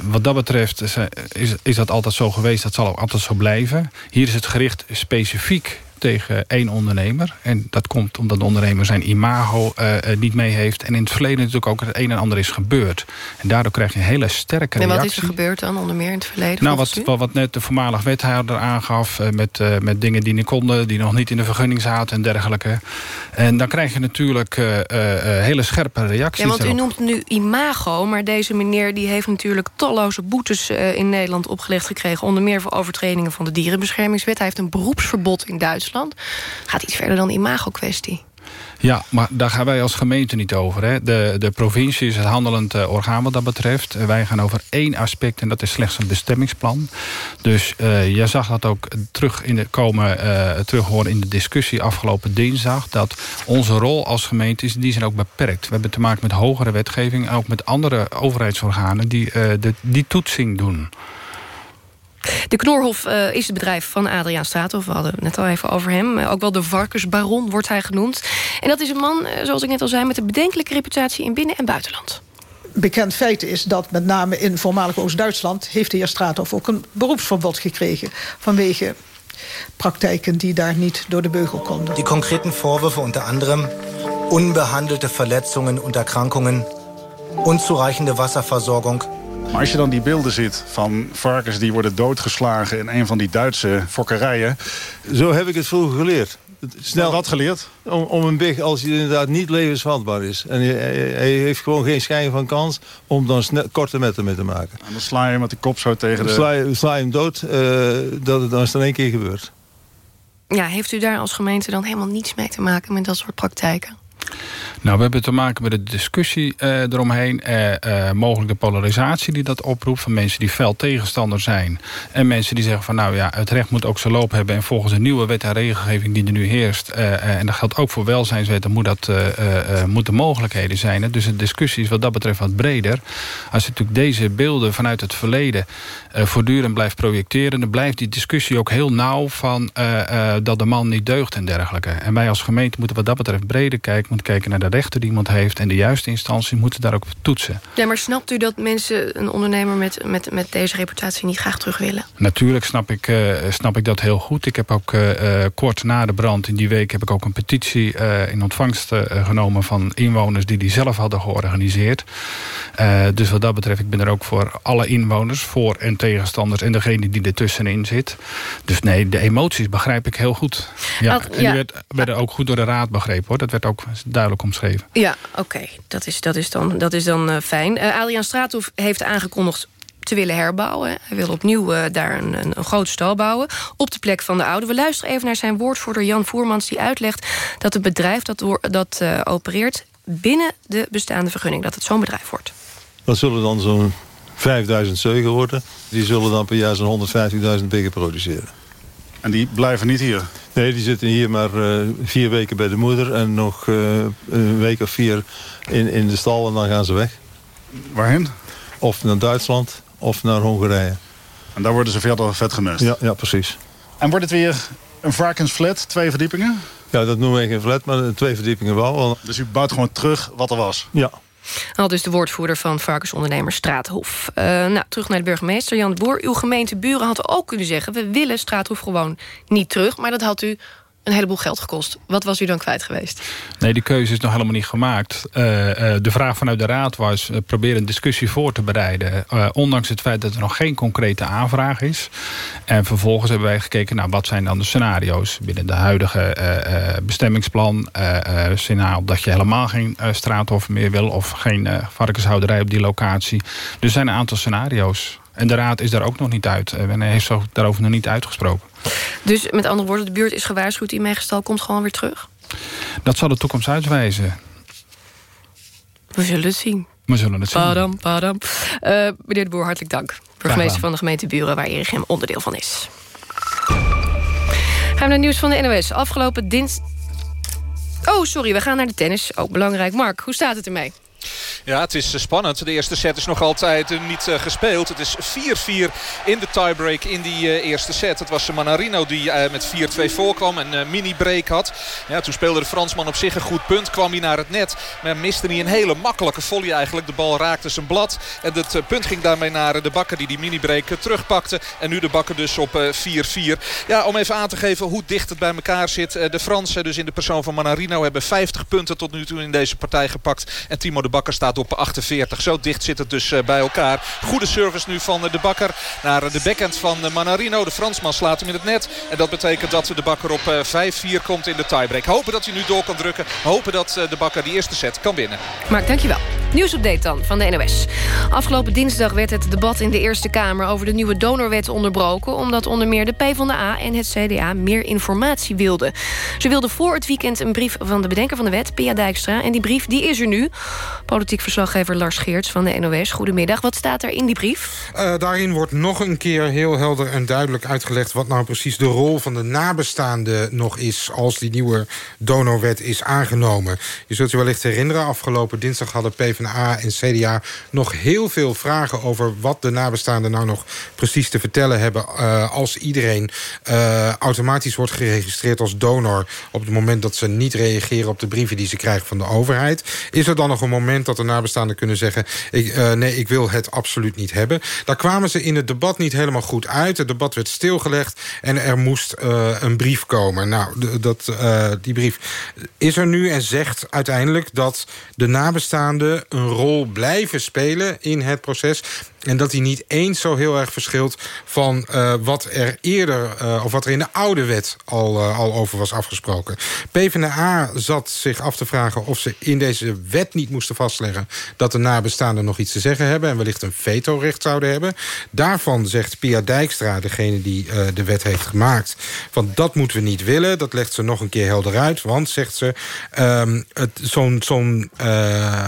wat dat betreft is, is dat altijd zo geweest. Dat zal ook altijd zo blijven. Hier is het gericht specifiek tegen één ondernemer. En dat komt omdat de ondernemer zijn imago uh, niet mee heeft. En in het verleden natuurlijk ook het een en ander is gebeurd. En daardoor krijg je een hele sterke reactie. En wat is er gebeurd dan, onder meer in het verleden? Nou, wat, wat, wat, net de voormalig wethouder aangaf... Uh, met, uh, met dingen die niet konden, die nog niet in de vergunning zaten en dergelijke. En dan krijg je natuurlijk hele scherpe reacties. Ja, want u noemt nu imago, maar deze meneer... die heeft natuurlijk talloze boetes in Nederland opgelegd gekregen... onder meer voor overtredingen van de dierenbeschermingswet. Hij heeft een beroepsverbod in Duitsland. Gaat iets verder dan imago-kwestie. Ja, maar daar gaan wij als gemeente niet over. Hè. De, de provincie is het handelend uh, orgaan wat dat betreft. Uh, wij gaan over één aspect en dat is slechts een bestemmingsplan. Dus uh, jij zag dat ook terug in de, komen, terug horen in de discussie afgelopen dinsdag. Dat onze rol als gemeente is die zin ook beperkt. We hebben te maken met hogere wetgeving en ook met andere overheidsorganen die de, die toetsing doen. De Knorhof uh, is het bedrijf van Adriaan Straathof. We hadden het net al even over hem. Uh, ook wel de varkensbaron wordt hij genoemd. En dat is een man, uh, zoals ik net al zei... met een bedenkelijke reputatie in binnen- en buitenland. Bekend feit is dat met name in voormalig Oost-Duitsland... heeft de heer Straathof ook een beroepsverbod gekregen... vanwege praktijken die daar niet door de beugel konden. Die concreten Vorwürfe unter anderem... unbehandelte Verletzungen und Erkrankungen... unzureichende Wasserversorgung maar als je dan die beelden ziet van varkens die worden doodgeslagen... in een van die Duitse fokkerijen... Zo heb ik het vroeger geleerd. Snel, wat geleerd? Om, om een big als hij inderdaad niet levensvatbaar is. En hij, hij, heeft gewoon geen schijn van kans om dan snel, korte metten mee te maken. En dan sla je met de kop zo tegen de... Sla je, sla je hem dood, uh, dat, dan is het in één keer gebeurd. Ja, heeft u daar als gemeente dan helemaal niets mee te maken met dat soort praktijken? Nou, we hebben te maken met de discussie uh, eromheen. Mogelijk de polarisatie die dat oproept. Van mensen die fel tegenstander zijn. En mensen die zeggen van nou ja, het recht moet ook zijn loop hebben. En volgens de nieuwe wet en regelgeving die er nu heerst. en dat geldt ook voor welzijnswetten. Moet dat, moeten mogelijkheden zijn. Hè? Dus de discussie is wat dat betreft wat breder. Als je natuurlijk deze beelden vanuit het verleden voortdurend blijft projecteren. Dan blijft die discussie ook heel nauw van dat de man niet deugt en dergelijke. En wij als gemeente moeten wat dat betreft breder kijken. Moeten kijken naar de rechter die iemand heeft... en de juiste instantie moeten daar ook toetsen. Ja, maar snapt u dat mensen, een ondernemer met, met, met deze reputatie... niet graag terug willen? Natuurlijk snap ik, uh, snap ik dat heel goed. Ik heb ook uh, kort na de brand in die week... heb ik ook een petitie uh, in ontvangst genomen van inwoners... die die zelf hadden georganiseerd. dus wat dat betreft, ik ben er ook voor alle inwoners... voor- en tegenstanders en degene die ertussenin zit. Dus nee, de emoties begrijp ik heel goed. Ja, en die werd, werden ook goed door de raad begrepen. hoor. Dat werd ook duidelijk omschreven. Ja, oké. Dat, is, dat is dan, dat is dan uh, fijn. Uh, Adriaan Straathof heeft aangekondigd te willen herbouwen. Hij wil opnieuw uh, daar een, een, een, grote stal bouwen. Op de plek van de oude. We luisteren even naar zijn woordvoerder Jan Voermans... die uitlegt dat het bedrijf dat, dat uh, opereert... binnen de bestaande vergunning, dat het zo'n bedrijf wordt. Dat zullen dan zo'n 5000 zeugen worden. Die zullen dan per jaar zo'n 150.000 biggen produceren. En die blijven niet hier? Nee, die zitten hier maar uh, vier weken bij de moeder... en nog uh, een week of vier in, in de stal en dan gaan ze weg. Waarheen? Of naar Duitsland of naar Hongarije. En daar worden ze verder vet gemest? Ja, ja, precies. En wordt het weer een varkensflat, twee verdiepingen? Ja, dat noemen we geen flat, maar twee verdiepingen wel. Dus u bouwt gewoon terug wat er was? Ja. Al dus de woordvoerder van varkensondernemer Straathof. Uh, nou, terug naar de burgemeester Jan de Boer. Uw gemeente Buren had ook kunnen zeggen... we willen Straathof gewoon niet terug. Maar dat had u een heleboel geld gekost. Wat was u dan kwijt geweest? Nee, die keuze is nog helemaal niet gemaakt. Uh, uh, de vraag vanuit de raad was... Uh, probeer een discussie voor te bereiden. ondanks het feit dat er nog geen concrete aanvraag is. En vervolgens hebben wij gekeken... naar wat zijn dan de scenario's binnen de huidige bestemmingsplan. scenario dat je helemaal geen straathof meer wil... of geen varkenshouderij op die locatie. Dus er zijn een aantal scenario's. En de raad is daar ook nog niet uit. En heeft zich daarover nog niet uitgesproken. Dus met andere woorden, de buurt is gewaarschuwd... die meegestal komt gewoon weer terug? Dat zal de toekomst uitwijzen. We zullen het zien. We zullen het zien. Padam, padam. Uh, meneer de Boer, hartelijk dank. Burgemeester van de gemeente Buren, waar Erichem onderdeel van is. Gaan we naar nieuws van de NOS. Afgelopen dinsdag... Oh, sorry, we gaan naar de tennis. Ook belangrijk. Mark, hoe staat het ermee? Ja, het is eh, spannend. De eerste set is nog altijd eh, niet eh, gespeeld. Het is 4-4 in de tiebreak in die eerste set. Het was Manarino die met 4-2 voorkwam. Een mini-break had. Ja, toen speelde de Fransman op zich een goed punt. Kwam hij naar het net. Maar miste hij een hele makkelijke volley eigenlijk. De bal raakte zijn blad. En het punt ging daarmee naar de bakker die die mini-break terugpakte. En nu de bakker dus op 4-4. Ja, om even aan te geven hoe dicht het bij elkaar zit. De Fransen dus in de persoon van Manarino hebben 50 punten tot nu toe in deze partij gepakt. En Timo de Bakker staat op 48. Zo dicht zit het dus eh, bij elkaar. Goede service nu van de Bakker naar de backhand van Manarino. De Fransman slaat hem in het net. En dat betekent dat de Bakker op 5-4 komt in de tiebreak. Hopen dat hij nu door kan drukken. Hopen dat de Bakker die eerste set kan winnen. Mark, dankjewel. Nieuwsupdate dan van de NOS. Afgelopen dinsdag werd het debat in de Eerste Kamer... over de nieuwe donorwet onderbroken... omdat onder meer de PvdA en het CDA meer informatie wilden. Ze wilden voor het weekend een brief van de bedenker van de wet, Pia Dijkstra. En die brief die is er nu. Politiek verslaggever Lars Geerts van de NOS. Goedemiddag, wat staat er in die brief? Uh, daarin wordt nog een keer heel helder en duidelijk uitgelegd... wat nou precies de rol van de nabestaanden nog is... als die nieuwe donorwet is aangenomen. Je zult je wellicht herinneren, afgelopen dinsdag hadden PvdA en CDA... nog heel veel vragen over wat de nabestaanden nou nog precies te vertellen hebben... Uh, als iedereen uh, automatisch wordt geregistreerd als donor... op het moment dat ze niet reageren op de brieven die ze krijgen van de overheid. Is er dan nog een moment dat de nabestaanden kunnen zeggen... Ik, uh, nee, ik wil het absoluut niet hebben. Daar kwamen ze in het debat niet helemaal goed uit. Het debat werd stilgelegd en er moest uh, een brief komen. Nou, dat, uh, die brief is er nu en zegt uiteindelijk... dat de nabestaanden een rol blijven spelen in het proces... En dat die niet eens zo heel erg verschilt van uh, wat er eerder... Uh, of wat er in de oude wet al, uh, al over was afgesproken. PvdA zat zich af te vragen of ze in deze wet niet moesten vastleggen... dat de nabestaanden nog iets te zeggen hebben... en wellicht een vetorecht zouden hebben. Daarvan zegt Pia Dijkstra, degene die de wet heeft gemaakt... van dat moeten we niet willen. Dat legt ze nog een keer helder uit. Want, zegt ze, um, zo'n zo'n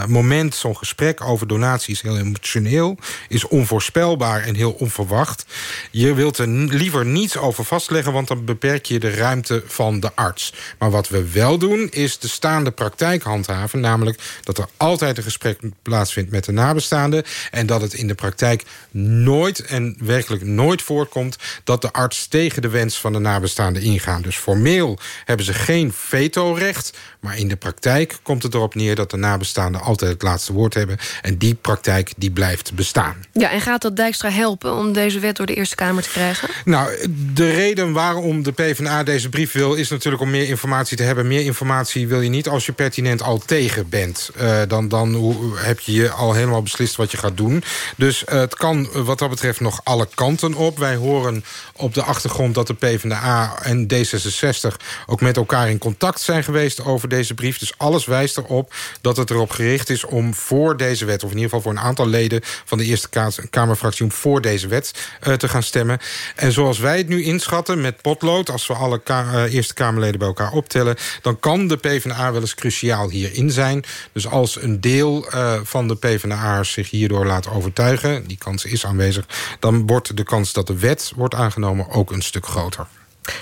moment, zo'n gesprek over donatie is heel emotioneel... is onvoorspelbaar en heel onverwacht. Je wilt er liever niets over vastleggen... want dan beperk je de ruimte van de arts. Maar wat we wel doen, is de staande praktijk handhaven. Namelijk dat er altijd een gesprek plaatsvindt met de nabestaanden... en dat het in de praktijk nooit en werkelijk nooit voorkomt... dat de arts tegen de wens van de nabestaanden ingaat. Dus formeel hebben ze geen vetorecht... maar in de praktijk komt het erop neer dat de nabestaanden altijd het laatste woord hebben. En die praktijk die blijft bestaan. Ja, en gaat dat Dijkstra helpen om deze wet door de Eerste Kamer te krijgen? Nou, de reden waarom de PvdA deze brief wil... is natuurlijk om meer informatie te hebben. Meer informatie wil je niet als je pertinent al tegen bent. Uh, dan dan heb je al helemaal beslist wat je gaat doen. Dus uh, het kan wat dat betreft nog alle kanten op. Wij horen op de achtergrond dat de PvdA en D66... ook met elkaar in contact zijn geweest over deze brief. Dus alles wijst erop dat het erop gericht is om voor deze wet... of in ieder geval voor een aantal leden van de Eerste Kamerfractie... om voor deze wet uh, te gaan stemmen. En zoals wij het nu inschatten met potlood... als we alle uh, Eerste Kamerleden bij elkaar optellen... dan kan de PvdA wel eens cruciaal hierin zijn. Dus als een deel uh, van de PvdA'ers zich hierdoor laat overtuigen... die kans is aanwezig... dan wordt de kans dat de wet wordt aangenomen ook een stuk groter.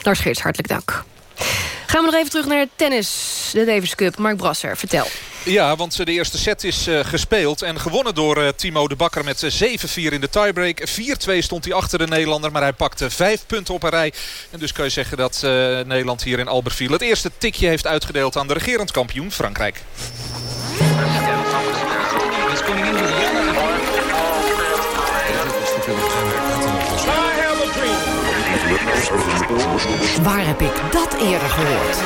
Lars Geerts, hartelijk dank. Gaan we nog even terug naar tennis, de Davis Cup. Mark Brasser, vertel. Ja, want de eerste set is uh, gespeeld en gewonnen door uh, Timo de Bakker met uh, 7-4 in de tiebreak. 4-2 stond hij achter de Nederlander, maar hij pakte 5 punten op een rij. En dus kun je zeggen dat Nederland hier in Albertville het eerste tikje heeft uitgedeeld aan de regerend kampioen Frankrijk. Waar heb ik dat eerder gehoord?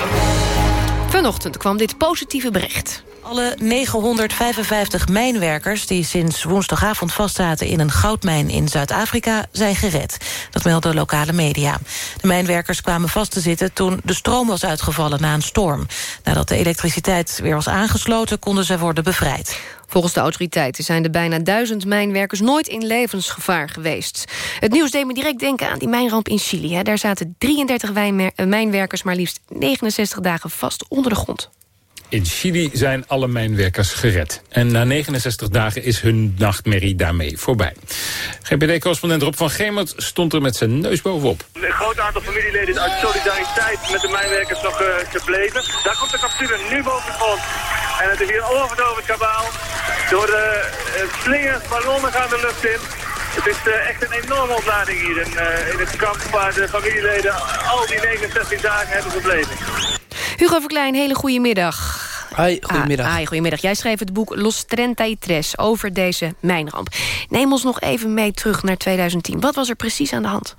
Vanochtend kwam dit positieve bericht. Alle 955 mijnwerkers die sinds woensdagavond vastzaten... in een goudmijn in Zuid-Afrika zijn gered. Dat melden lokale media. De mijnwerkers kwamen vast te zitten toen de stroom was uitgevallen na een storm. Nadat de elektriciteit weer was aangesloten... konden ze worden bevrijd. Volgens de autoriteiten zijn de bijna duizend mijnwerkers nooit in levensgevaar geweest. Het nieuws deed me direct denken aan die mijnramp in Chili. Daar zaten 33 mijnwerkers maar liefst 69 dagen vast onder de grond. In Chili zijn alle mijnwerkers gered. En na 69 dagen is hun nachtmerrie daarmee voorbij. GPD-correspondent Rob van Gemert stond er met zijn neus bovenop. Een groot aantal familieleden is uit solidariteit met de mijnwerkers nog uh, gebleven. Daar komt de capsule nu boven de grond. En het is hier overdovend kabaal. Door de uh, slingers, ballonnen gaan de lucht in. Het is uh, echt een enorme ontlading hier in, uh, in het kamp waar de familieleden al die 69 dagen hebben gebleven. Hugo Verklein, hele goede middag. Hoi, goedemiddag. Ah, hi, goedemiddag. Jij schreef het boek Los Trenta y Tres over deze mijnramp. Neem ons nog even mee terug naar 2010. Wat was er precies aan de hand?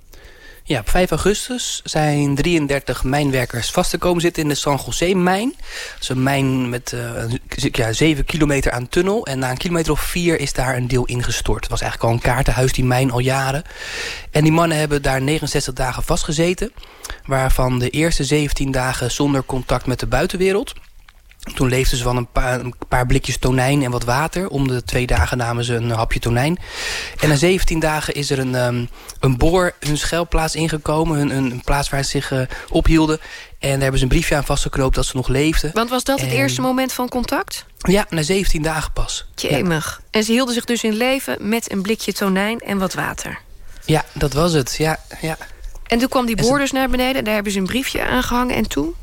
Ja, op 5 augustus zijn 33 mijnwerkers vast te komen zitten in de San José-mijn. Dat is een mijn met uh, ja, 7 kilometer aan tunnel. En na een kilometer of 4 is daar een deel ingestort. Het was eigenlijk al een kaartenhuis, die mijn, al jaren. En die mannen hebben daar 69 dagen vastgezeten. Waarvan de eerste 17 dagen zonder contact met de buitenwereld. Toen leefden ze van een paar, een paar, blikjes tonijn en wat water. Om de twee dagen namen ze een hapje tonijn. En na 17 dagen is er een, um, een boor hun schuilplaats ingekomen. Hun, een, een plaats waar ze zich uh, ophielden. En daar hebben ze een briefje aan vastgeknoopt dat ze nog leefden. Want was dat het eerste moment van contact? Ja, na 17 dagen pas. Jemig. Ja. En ze hielden zich dus in leven met een blikje tonijn en wat water. Ja, dat was het. Ja, ja. En toen kwam die boor dus naar beneden. Daar hebben ze een briefje aangehangen. En toen?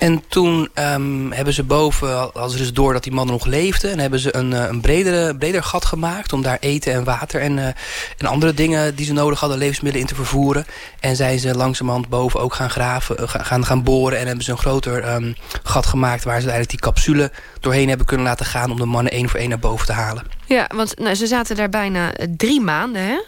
En toen um, hebben ze boven, hadden ze dus door dat die mannen nog leefden... en hebben ze een, een bredere, breder gat gemaakt om daar eten en water... En, uh, en andere dingen die ze nodig hadden, levensmiddelen in te vervoeren. En zijn ze langzamerhand boven ook gaan graven, gaan, gaan boren... en hebben ze een groter um, gat gemaakt waar ze eigenlijk die capsule doorheen hebben kunnen laten gaan... om de mannen één voor één naar boven te halen. Ja, want nou, ze zaten daar bijna drie maanden, hè?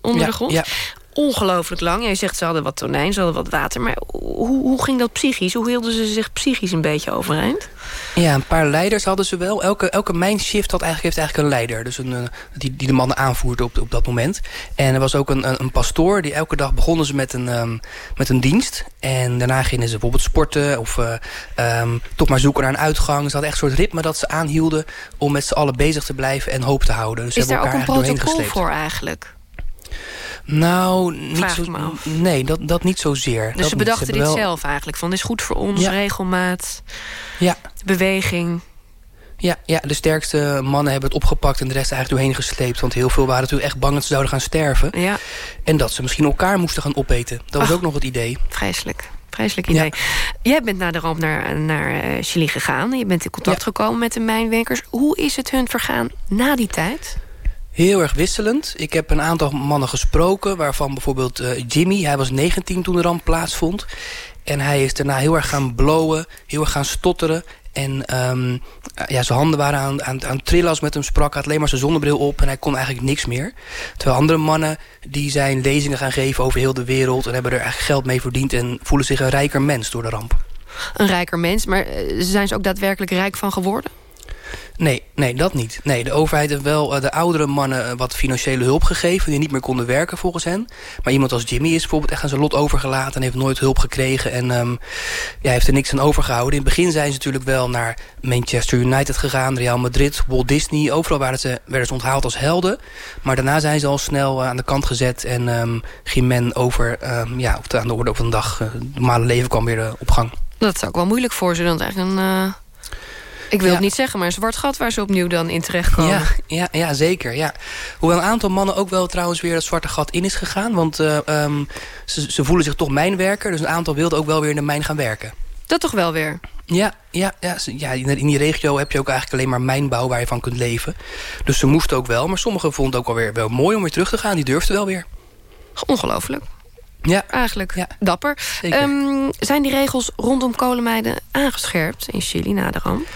Onder ja, de grond. Ja ongelooflijk lang. Jij zegt ze hadden wat tonijn, ze hadden wat water. Maar hoe, hoe ging dat psychisch? Hoe hielden ze zich psychisch een beetje overeind? Ja, een paar leiders hadden ze wel. Elke, elke mijnshift had eigenlijk, heeft eigenlijk een leider. Dus een, die, die de mannen aanvoerde op, op dat moment. En er was ook een, een, een pastoor. Die elke dag begonnen ze met een, um, met een dienst. En daarna gingen ze bijvoorbeeld sporten. Of uh, um, toch maar zoeken naar een uitgang. Ze hadden echt een soort ritme dat ze aanhielden. Om met z'n allen bezig te blijven en hoop te houden. Dus Is ze hebben daar ook een protocol voor eigenlijk? Nou, niet zo, nee, dat, dat niet zozeer. Dus dat ze bedachten dit wel- zelf eigenlijk? Van, dit is goed voor ons, Ja. regelmaat, Ja. beweging. Ja, ja, de sterkste mannen hebben het opgepakt en de rest eigenlijk doorheen gesleept. Want heel veel waren natuurlijk echt bang dat ze zouden gaan sterven. Ja. En dat ze misschien elkaar moesten gaan opeten. Dat was Ach. ook nog het idee. Vreselijk. Vreselijk idee. Jij bent na de ramp naar, naar eh, Chili gegaan. Je bent in contact gekomen met de mijnwerkers. Hoe is het hun vergaan na die tijd? Heel erg wisselend. Ik heb een aantal mannen gesproken, waarvan bijvoorbeeld eh, Jimmy. Hij was 19 toen de ramp plaatsvond. En hij is daarna heel erg gaan blowen, heel erg gaan stotteren. En ehm, ja, zijn handen waren aan, aan, aan met hem sprak. Hij had alleen maar zijn zonnebril op en hij kon eigenlijk niks meer. Terwijl andere mannen die zijn lezingen gaan geven over heel de wereld... en hebben er eigenlijk geld mee verdiend... en voelen zich een rijker mens door de ramp. Een rijker mens, maar eh, zijn ze ook daadwerkelijk rijk van geworden? Nee, nee, dat niet. Nee, de overheid heeft wel uh, de oudere mannen uh, wat financiële hulp gegeven... die niet meer konden werken volgens hen. Maar iemand als Jimmy is bijvoorbeeld echt aan zijn lot overgelaten... en heeft nooit hulp gekregen en um, ja, heeft er niks aan overgehouden. In het begin zijn ze natuurlijk wel naar Manchester United gegaan... Real Madrid, Walt Disney. Overal waren ze, werden ze onthaald als helden. Maar daarna zijn ze al snel uh, aan de kant gezet... en um, ging men over, um, ja, aan de orde van de dag... het normale leven kwam weer op gang. Dat is ook wel moeilijk voor ze. Dan eigenlijk een... Ik wil Ja. het niet zeggen, maar een zwart gat waar ze opnieuw dan in terechtkomen. Ja, ja, ja, zeker. Ja. Hoewel een aantal mannen ook wel trouwens weer het zwarte gat in is gegaan. Want uh, um, ze, ze voelen zich toch mijnwerker. Dus een aantal wilden ook wel weer in de mijn gaan werken. Dat toch wel weer? Ja, ja, ja, ja, in die regio heb je ook eigenlijk alleen maar mijnbouw waar je van kunt leven. Dus ze moesten ook wel. Maar sommigen vonden het ook wel weer wel mooi om weer terug te gaan. Die durfden wel weer. Ongelooflijk. Ja. Eigenlijk dapper. Um, zijn die regels rondom kolenmijnen aangescherpt in Chili na de ramp?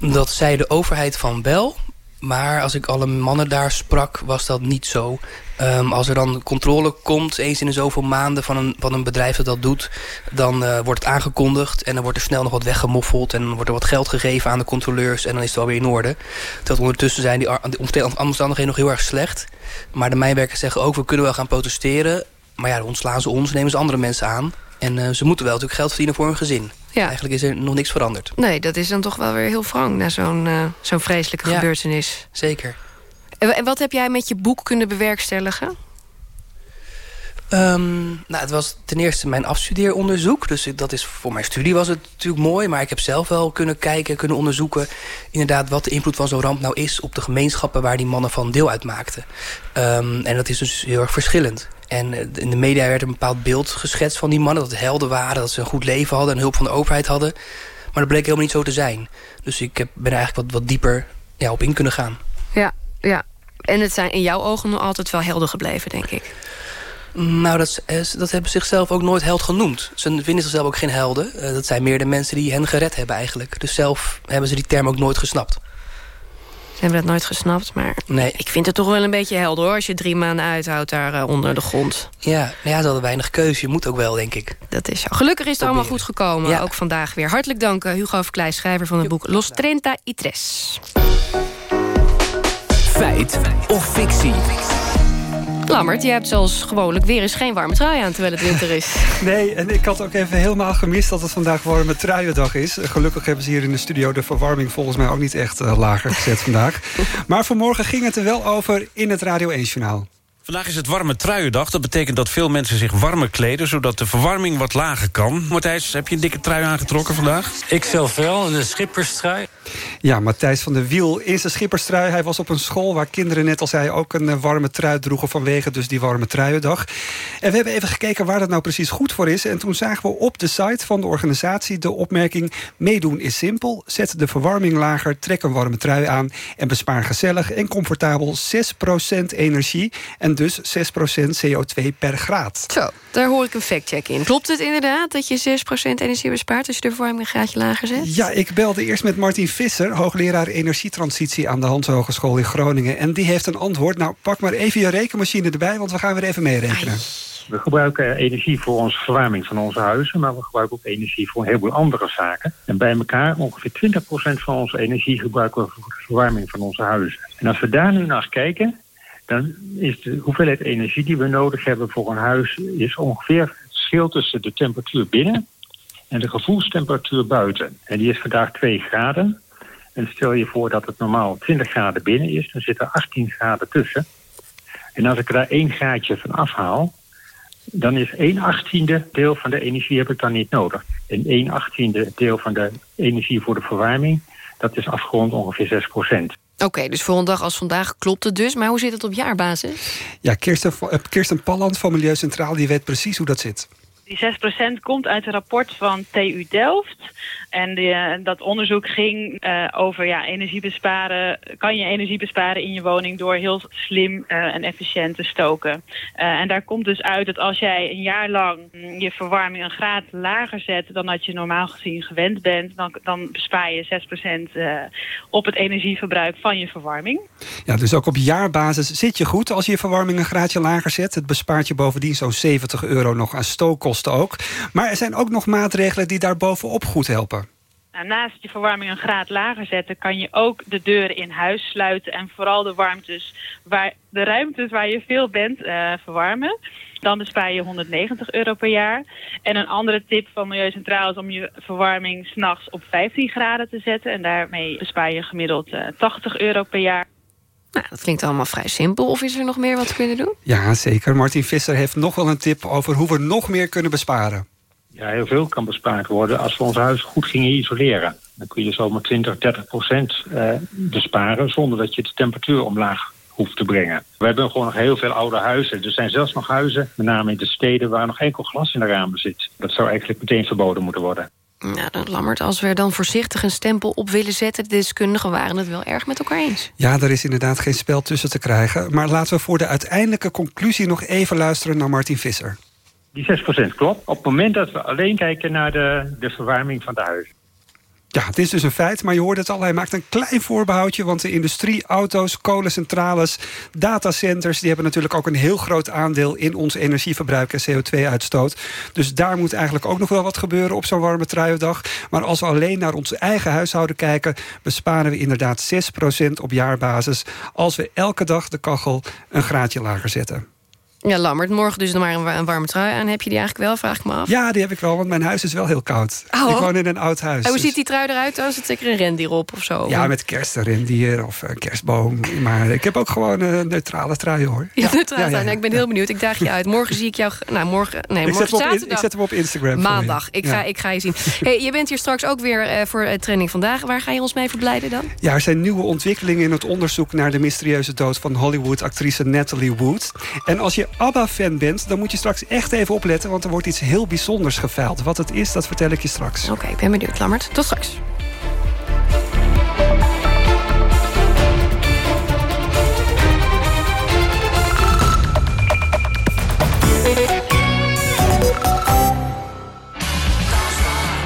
Dat zei de overheid van wel. Maar als ik alle mannen daar sprak, was dat niet zo. Um, als er dan controle komt, eens in de zoveel maanden van een, van een bedrijf dat dat doet... dan uh, wordt het aangekondigd en dan wordt er snel nog wat weggemoffeld... en dan wordt er wat geld gegeven aan de controleurs en dan is het alweer in orde. Terwijl ondertussen zijn die, die omstandigheden nog heel erg slecht. Maar de mijnwerkers zeggen ook, we kunnen wel gaan protesteren... maar ja, ontslaan ze ons, nemen ze andere mensen aan... En uh, ze moeten wel natuurlijk geld verdienen voor hun gezin. Ja. Eigenlijk is er nog niks veranderd. Nee, dat is dan toch wel weer heel wrang... na zo'n uh, zo'n vreselijke ja, gebeurtenis. Zeker. En, en wat heb jij met je boek kunnen bewerkstelligen? Um, nou, het was ten eerste mijn afstudeeronderzoek. Dus dat is, voor mijn studie was het natuurlijk mooi. Maar ik heb zelf wel kunnen kijken, kunnen onderzoeken... inderdaad wat de invloed van zo'n ramp nou is... op de gemeenschappen waar die mannen van deel uitmaakten. Um, en dat is dus heel erg verschillend. En in de media werd een bepaald beeld geschetst van die mannen. Dat het helden waren, dat ze een goed leven hadden... en hulp van de overheid hadden. Maar dat bleek helemaal niet zo te zijn. Dus ik heb, ben eigenlijk wat, wat dieper ja, op in kunnen gaan. Ja, ja. En het zijn in jouw ogen nog altijd wel helden gebleven, denk ik. Nou, dat, dat hebben zichzelf ook nooit held genoemd. Ze vinden zichzelf ook geen helden. Dat zijn meer de mensen die hen gered hebben eigenlijk. Dus zelf hebben ze die term ook nooit gesnapt. Hebben dat nooit gesnapt, maar nee. ik vind het toch wel een beetje helder hoor... als je drie maanden uithoudt daar uh, onder de grond. Ja, nou ja, ze hadden weinig keuze. Je moet ook wel, denk ik. Dat is zo. Gelukkig is het allemaal goed gekomen. Ja. Ook vandaag weer. Hartelijk dank, Hugo Verkleij, schrijver van het boek Los Trenta y Tres. Feit of fictie? Lammert, je hebt zoals gewoonlijk weer eens geen warme trui aan terwijl het winter is. Nee, en ik had ook even helemaal gemist dat het vandaag warme truiendag is. Gelukkig hebben ze hier in de studio de verwarming volgens mij ook niet echt uh, lager gezet vandaag. Maar vanmorgen ging het er wel over in het Radio 1-journaal. Vandaag is het warme truiendag. Dat betekent dat veel mensen zich warmer kleden... zodat de verwarming wat lager kan. Matthijs, heb je een dikke trui aangetrokken vandaag? Ik zelf wel, een schipperstrui. Ja, Matthijs van der Wiel in zijn schipperstrui. Hij was op een school waar kinderen, net als hij... ook een warme trui droegen vanwege dus die warme truiendag. En we hebben even gekeken waar dat nou precies goed voor is. En toen zagen we op de site van de organisatie de opmerking... meedoen is simpel, zet de verwarming lager... trek een warme trui aan en bespaar gezellig en comfortabel 6% energie... En en dus 6% CO2 per graad. Zo, daar hoor ik een factcheck in. Klopt het inderdaad dat je 6% energie bespaart... als je de verwarming een graadje lager zet? Ja, ik belde eerst met Martin Visser... hoogleraar energietransitie aan de Hans Hogeschool in Groningen. En die heeft een antwoord. Nou, pak maar even je rekenmachine erbij... want we gaan weer even meerekenen. We gebruiken energie voor onze verwarming van onze huizen... maar we gebruiken ook energie voor een heleboel andere zaken. En bij elkaar ongeveer 20% van onze energie gebruiken we voor de verwarming van onze huizen. En als we daar nu naar kijken dan is de hoeveelheid energie die we nodig hebben voor een huis... is ongeveer het verschil tussen de temperatuur binnen en de gevoelstemperatuur buiten. En die is vandaag 2 graden. En stel je voor dat het normaal 20 graden binnen is, dan zitten er 18 graden tussen. En als ik daar één graadje van afhaal, dan is 1 achttiende deel van de energie heb ik dan niet nodig. En 1 achttiende deel van de energie voor de verwarming, dat is afgerond ongeveer 6 procent. Oké, dus voor een dag als vandaag klopt het dus. Maar hoe zit het op jaarbasis? Ja, Kirsten, Kirsten Palland van Milieu Centraal die weet precies hoe dat zit. Die 6% komt uit een rapport van TU Delft. En die, dat onderzoek ging uh, over ja, energie besparen. Kan je energie besparen in je woning door heel slim uh, en efficiënt te stoken? En daar komt dus uit dat als jij een jaar lang je verwarming een graad lager zet dan dat je normaal gezien gewend bent, dan, dan bespaar je 6% op het energieverbruik van je verwarming. Ja, dus ook op jaarbasis zit je goed als je je verwarming een graadje lager zet. Het bespaart je bovendien zo'n 70 euro nog aan stookkosten Maar er zijn ook nog maatregelen die daar bovenop goed helpen. Nou, naast je verwarming een graad lager zetten... kan je ook de deuren in huis sluiten... en vooral de, warmtes waar, de ruimtes waar je veel bent uh, verwarmen. Dan bespaar je 190 euro per jaar. En een andere tip van Milieu Centraal is om je verwarming... s'nachts op 15 graden te zetten. En daarmee bespaar je gemiddeld uh, 80 euro per jaar. Nou, dat klinkt allemaal vrij simpel. Of is er nog meer wat te kunnen doen? Ja, zeker. Martin Visser heeft nog wel een tip over hoe we nog meer kunnen besparen. Ja, heel veel kan bespaard worden als we ons huis goed gingen isoleren. Dan kun je zomaar 20, 30 procent uh, besparen... zonder dat je de temperatuur omlaag hoeft te brengen. We hebben gewoon nog heel veel oude huizen. Er zijn zelfs nog huizen, met name in de steden... waar nog enkel glas in de ramen zit. Dat zou eigenlijk meteen verboden moeten worden. Nou, dan lammert als we er dan voorzichtig een stempel op willen zetten... de deskundigen waren het wel erg met elkaar eens. Ja, er is inderdaad geen spel tussen te krijgen. Maar laten we voor de uiteindelijke conclusie nog even luisteren naar Martin Visser. Die 6% klopt. Op het moment dat we alleen kijken naar de, de verwarming van de huizen. Ja, het is dus een feit, maar je hoort het al. Hij maakt een klein voorbehoudje, want de industrie, auto's, kolencentrales, datacenters... die hebben natuurlijk ook een heel groot aandeel in ons energieverbruik en CO2-uitstoot. Dus daar moet eigenlijk ook nog wel wat gebeuren op zo'n warme truiendag. Maar als we alleen naar ons eigen huishouden kijken... besparen we inderdaad 6% op jaarbasis... als we elke dag de kachel een graadje lager zetten. Ja, Lammert, morgen dus nog maar een, een warme trui aan. Heb je die eigenlijk wel, vraag ik me af? Ja, die heb ik wel, want mijn huis is wel heel koud. Oh. Ik woon in een oud huis. En hoe dus- ziet die trui eruit? Oh, zit zeker een rendier op of zo? Ja, met kerst een rendier of een kerstboom. Maar ik heb ook gewoon een neutrale trui, hoor. Ja, ja, ja, zijn. Nou, ik ben heel benieuwd. Ik daag je uit. Morgen zie ik jou... Nou, morgen... Nee, Ik morgen zet, op, ik zet hem op Instagram. Maandag. Ik, ga, Ja. ik ga je zien. Hey, je bent hier straks ook weer eh, voor uh, Trending Vandaag. Waar ga je ons mee verblijden dan? Ja, er zijn nieuwe ontwikkelingen in het onderzoek... naar de mysterieuze dood van Hollywood-actrice Natalie Wood. En als je ABBA-fan bent, dan moet je straks echt even opletten... want er wordt iets heel bijzonders geveild. Wat het is, dat vertel ik je straks. Oké, ik ben benieuwd, Lammert. Tot straks.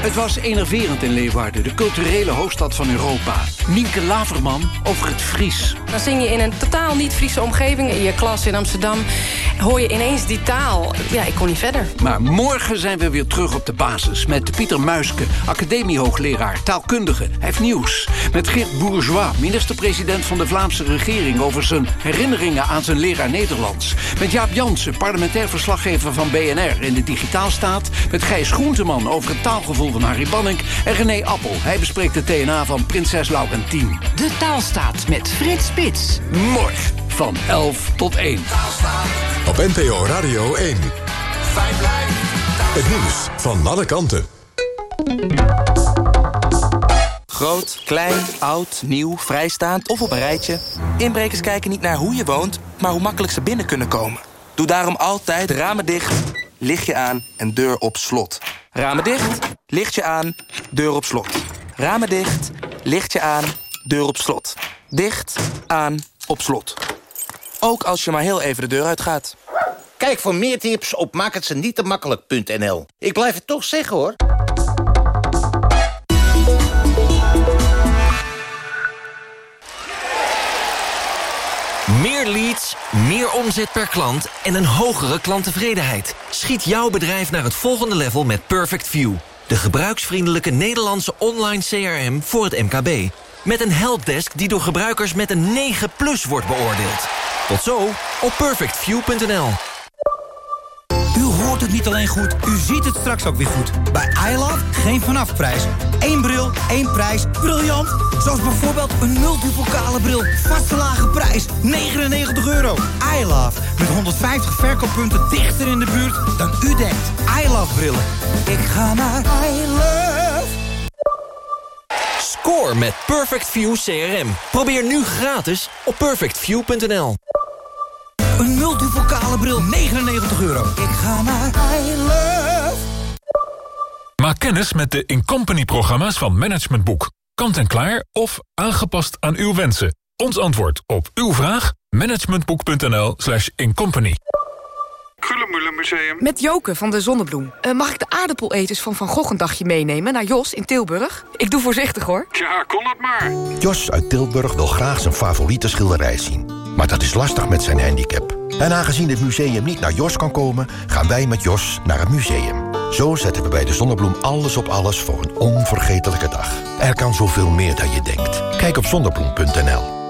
Het was enerverend in Leeuwarden, de culturele hoofdstad van Europa. Nienke Laverman over het Fries. Dan zing je in een totaal niet-Friese omgeving. In je klas in Amsterdam hoor je ineens die taal. Ja, ik kon niet verder. Maar morgen zijn we weer terug op de basis. Met Pieter Muiske, academiehoogleraar, taalkundige. Hij heeft nieuws. Met Geert Bourgeois, minister-president van de Vlaamse regering... over zijn herinneringen aan zijn leraar Nederlands. Met Jaap Jansen, parlementair verslaggever van BNR... in de Digitaalstaat. Met Gijs Groenteman over het taalgevoel van Harry Banning. En René Appel, hij bespreekt de TNA van Prinses Laurentien. De taalstaat met Frits Spits. Morgen van 11 tot 1. Op NPO Radio 1. Het nieuws van alle kanten. Groot, klein, oud, nieuw, vrijstaand of op een rijtje. Inbrekers kijken niet naar hoe je woont, maar hoe makkelijk ze binnen kunnen komen. Doe daarom altijd ramen dicht, lichtje aan en deur op slot. Ramen dicht, lichtje aan, deur op slot. Ramen dicht, lichtje aan, deur op slot. Dicht, aan, op slot. Ook als je maar heel even de deur uitgaat. Kijk voor meer tips op maakhetzenietemakkelijk.nl. Ik blijf het toch zeggen, hoor. Meer leads, meer omzet per klant en een hogere klanttevredenheid. Schiet jouw bedrijf naar het volgende level met Perfect View. De gebruiksvriendelijke Nederlandse online CRM voor het MKB. Met een helpdesk die door gebruikers met een 9 plus wordt beoordeeld. Tot zo op perfectview.nl. Hoort het niet alleen goed, u ziet het straks ook weer goed. Bij iLove geen vanafprijs. Eén bril, één prijs. Briljant! Zoals bijvoorbeeld een multipokale bril. Vaste lage prijs, 99 euro. iLove, met 150 verkooppunten dichter in de buurt dan u denkt. iLove brillen. Ik ga naar iLove. Score met Perfect View CRM. Probeer nu gratis op perfectview.nl. Een multipokale bril, 99 euro. Ik ga naar iLove. Maak kennis met de Incompany-programma's van Management Boek. Kant-en-klaar of aangepast aan uw wensen. Ons antwoord op uw vraag? managementboek.nl slash incompany. Museum. Met Joke van de Zonnebloem. Eh, mag ik de aardappeleters van Van Gogh een dagje meenemen naar Jos in Tilburg? Ik doe voorzichtig hoor. Ja, kon het maar. Jos uit Tilburg wil graag zijn favoriete schilderij zien. Maar dat is lastig met zijn handicap. En aangezien het museum niet naar Jos kan komen... gaan wij met Jos naar het museum. Zo zetten we bij de Zonnebloem alles op alles voor een onvergetelijke dag. Er kan zoveel meer dan je denkt. Kijk op zonnebloem.nl.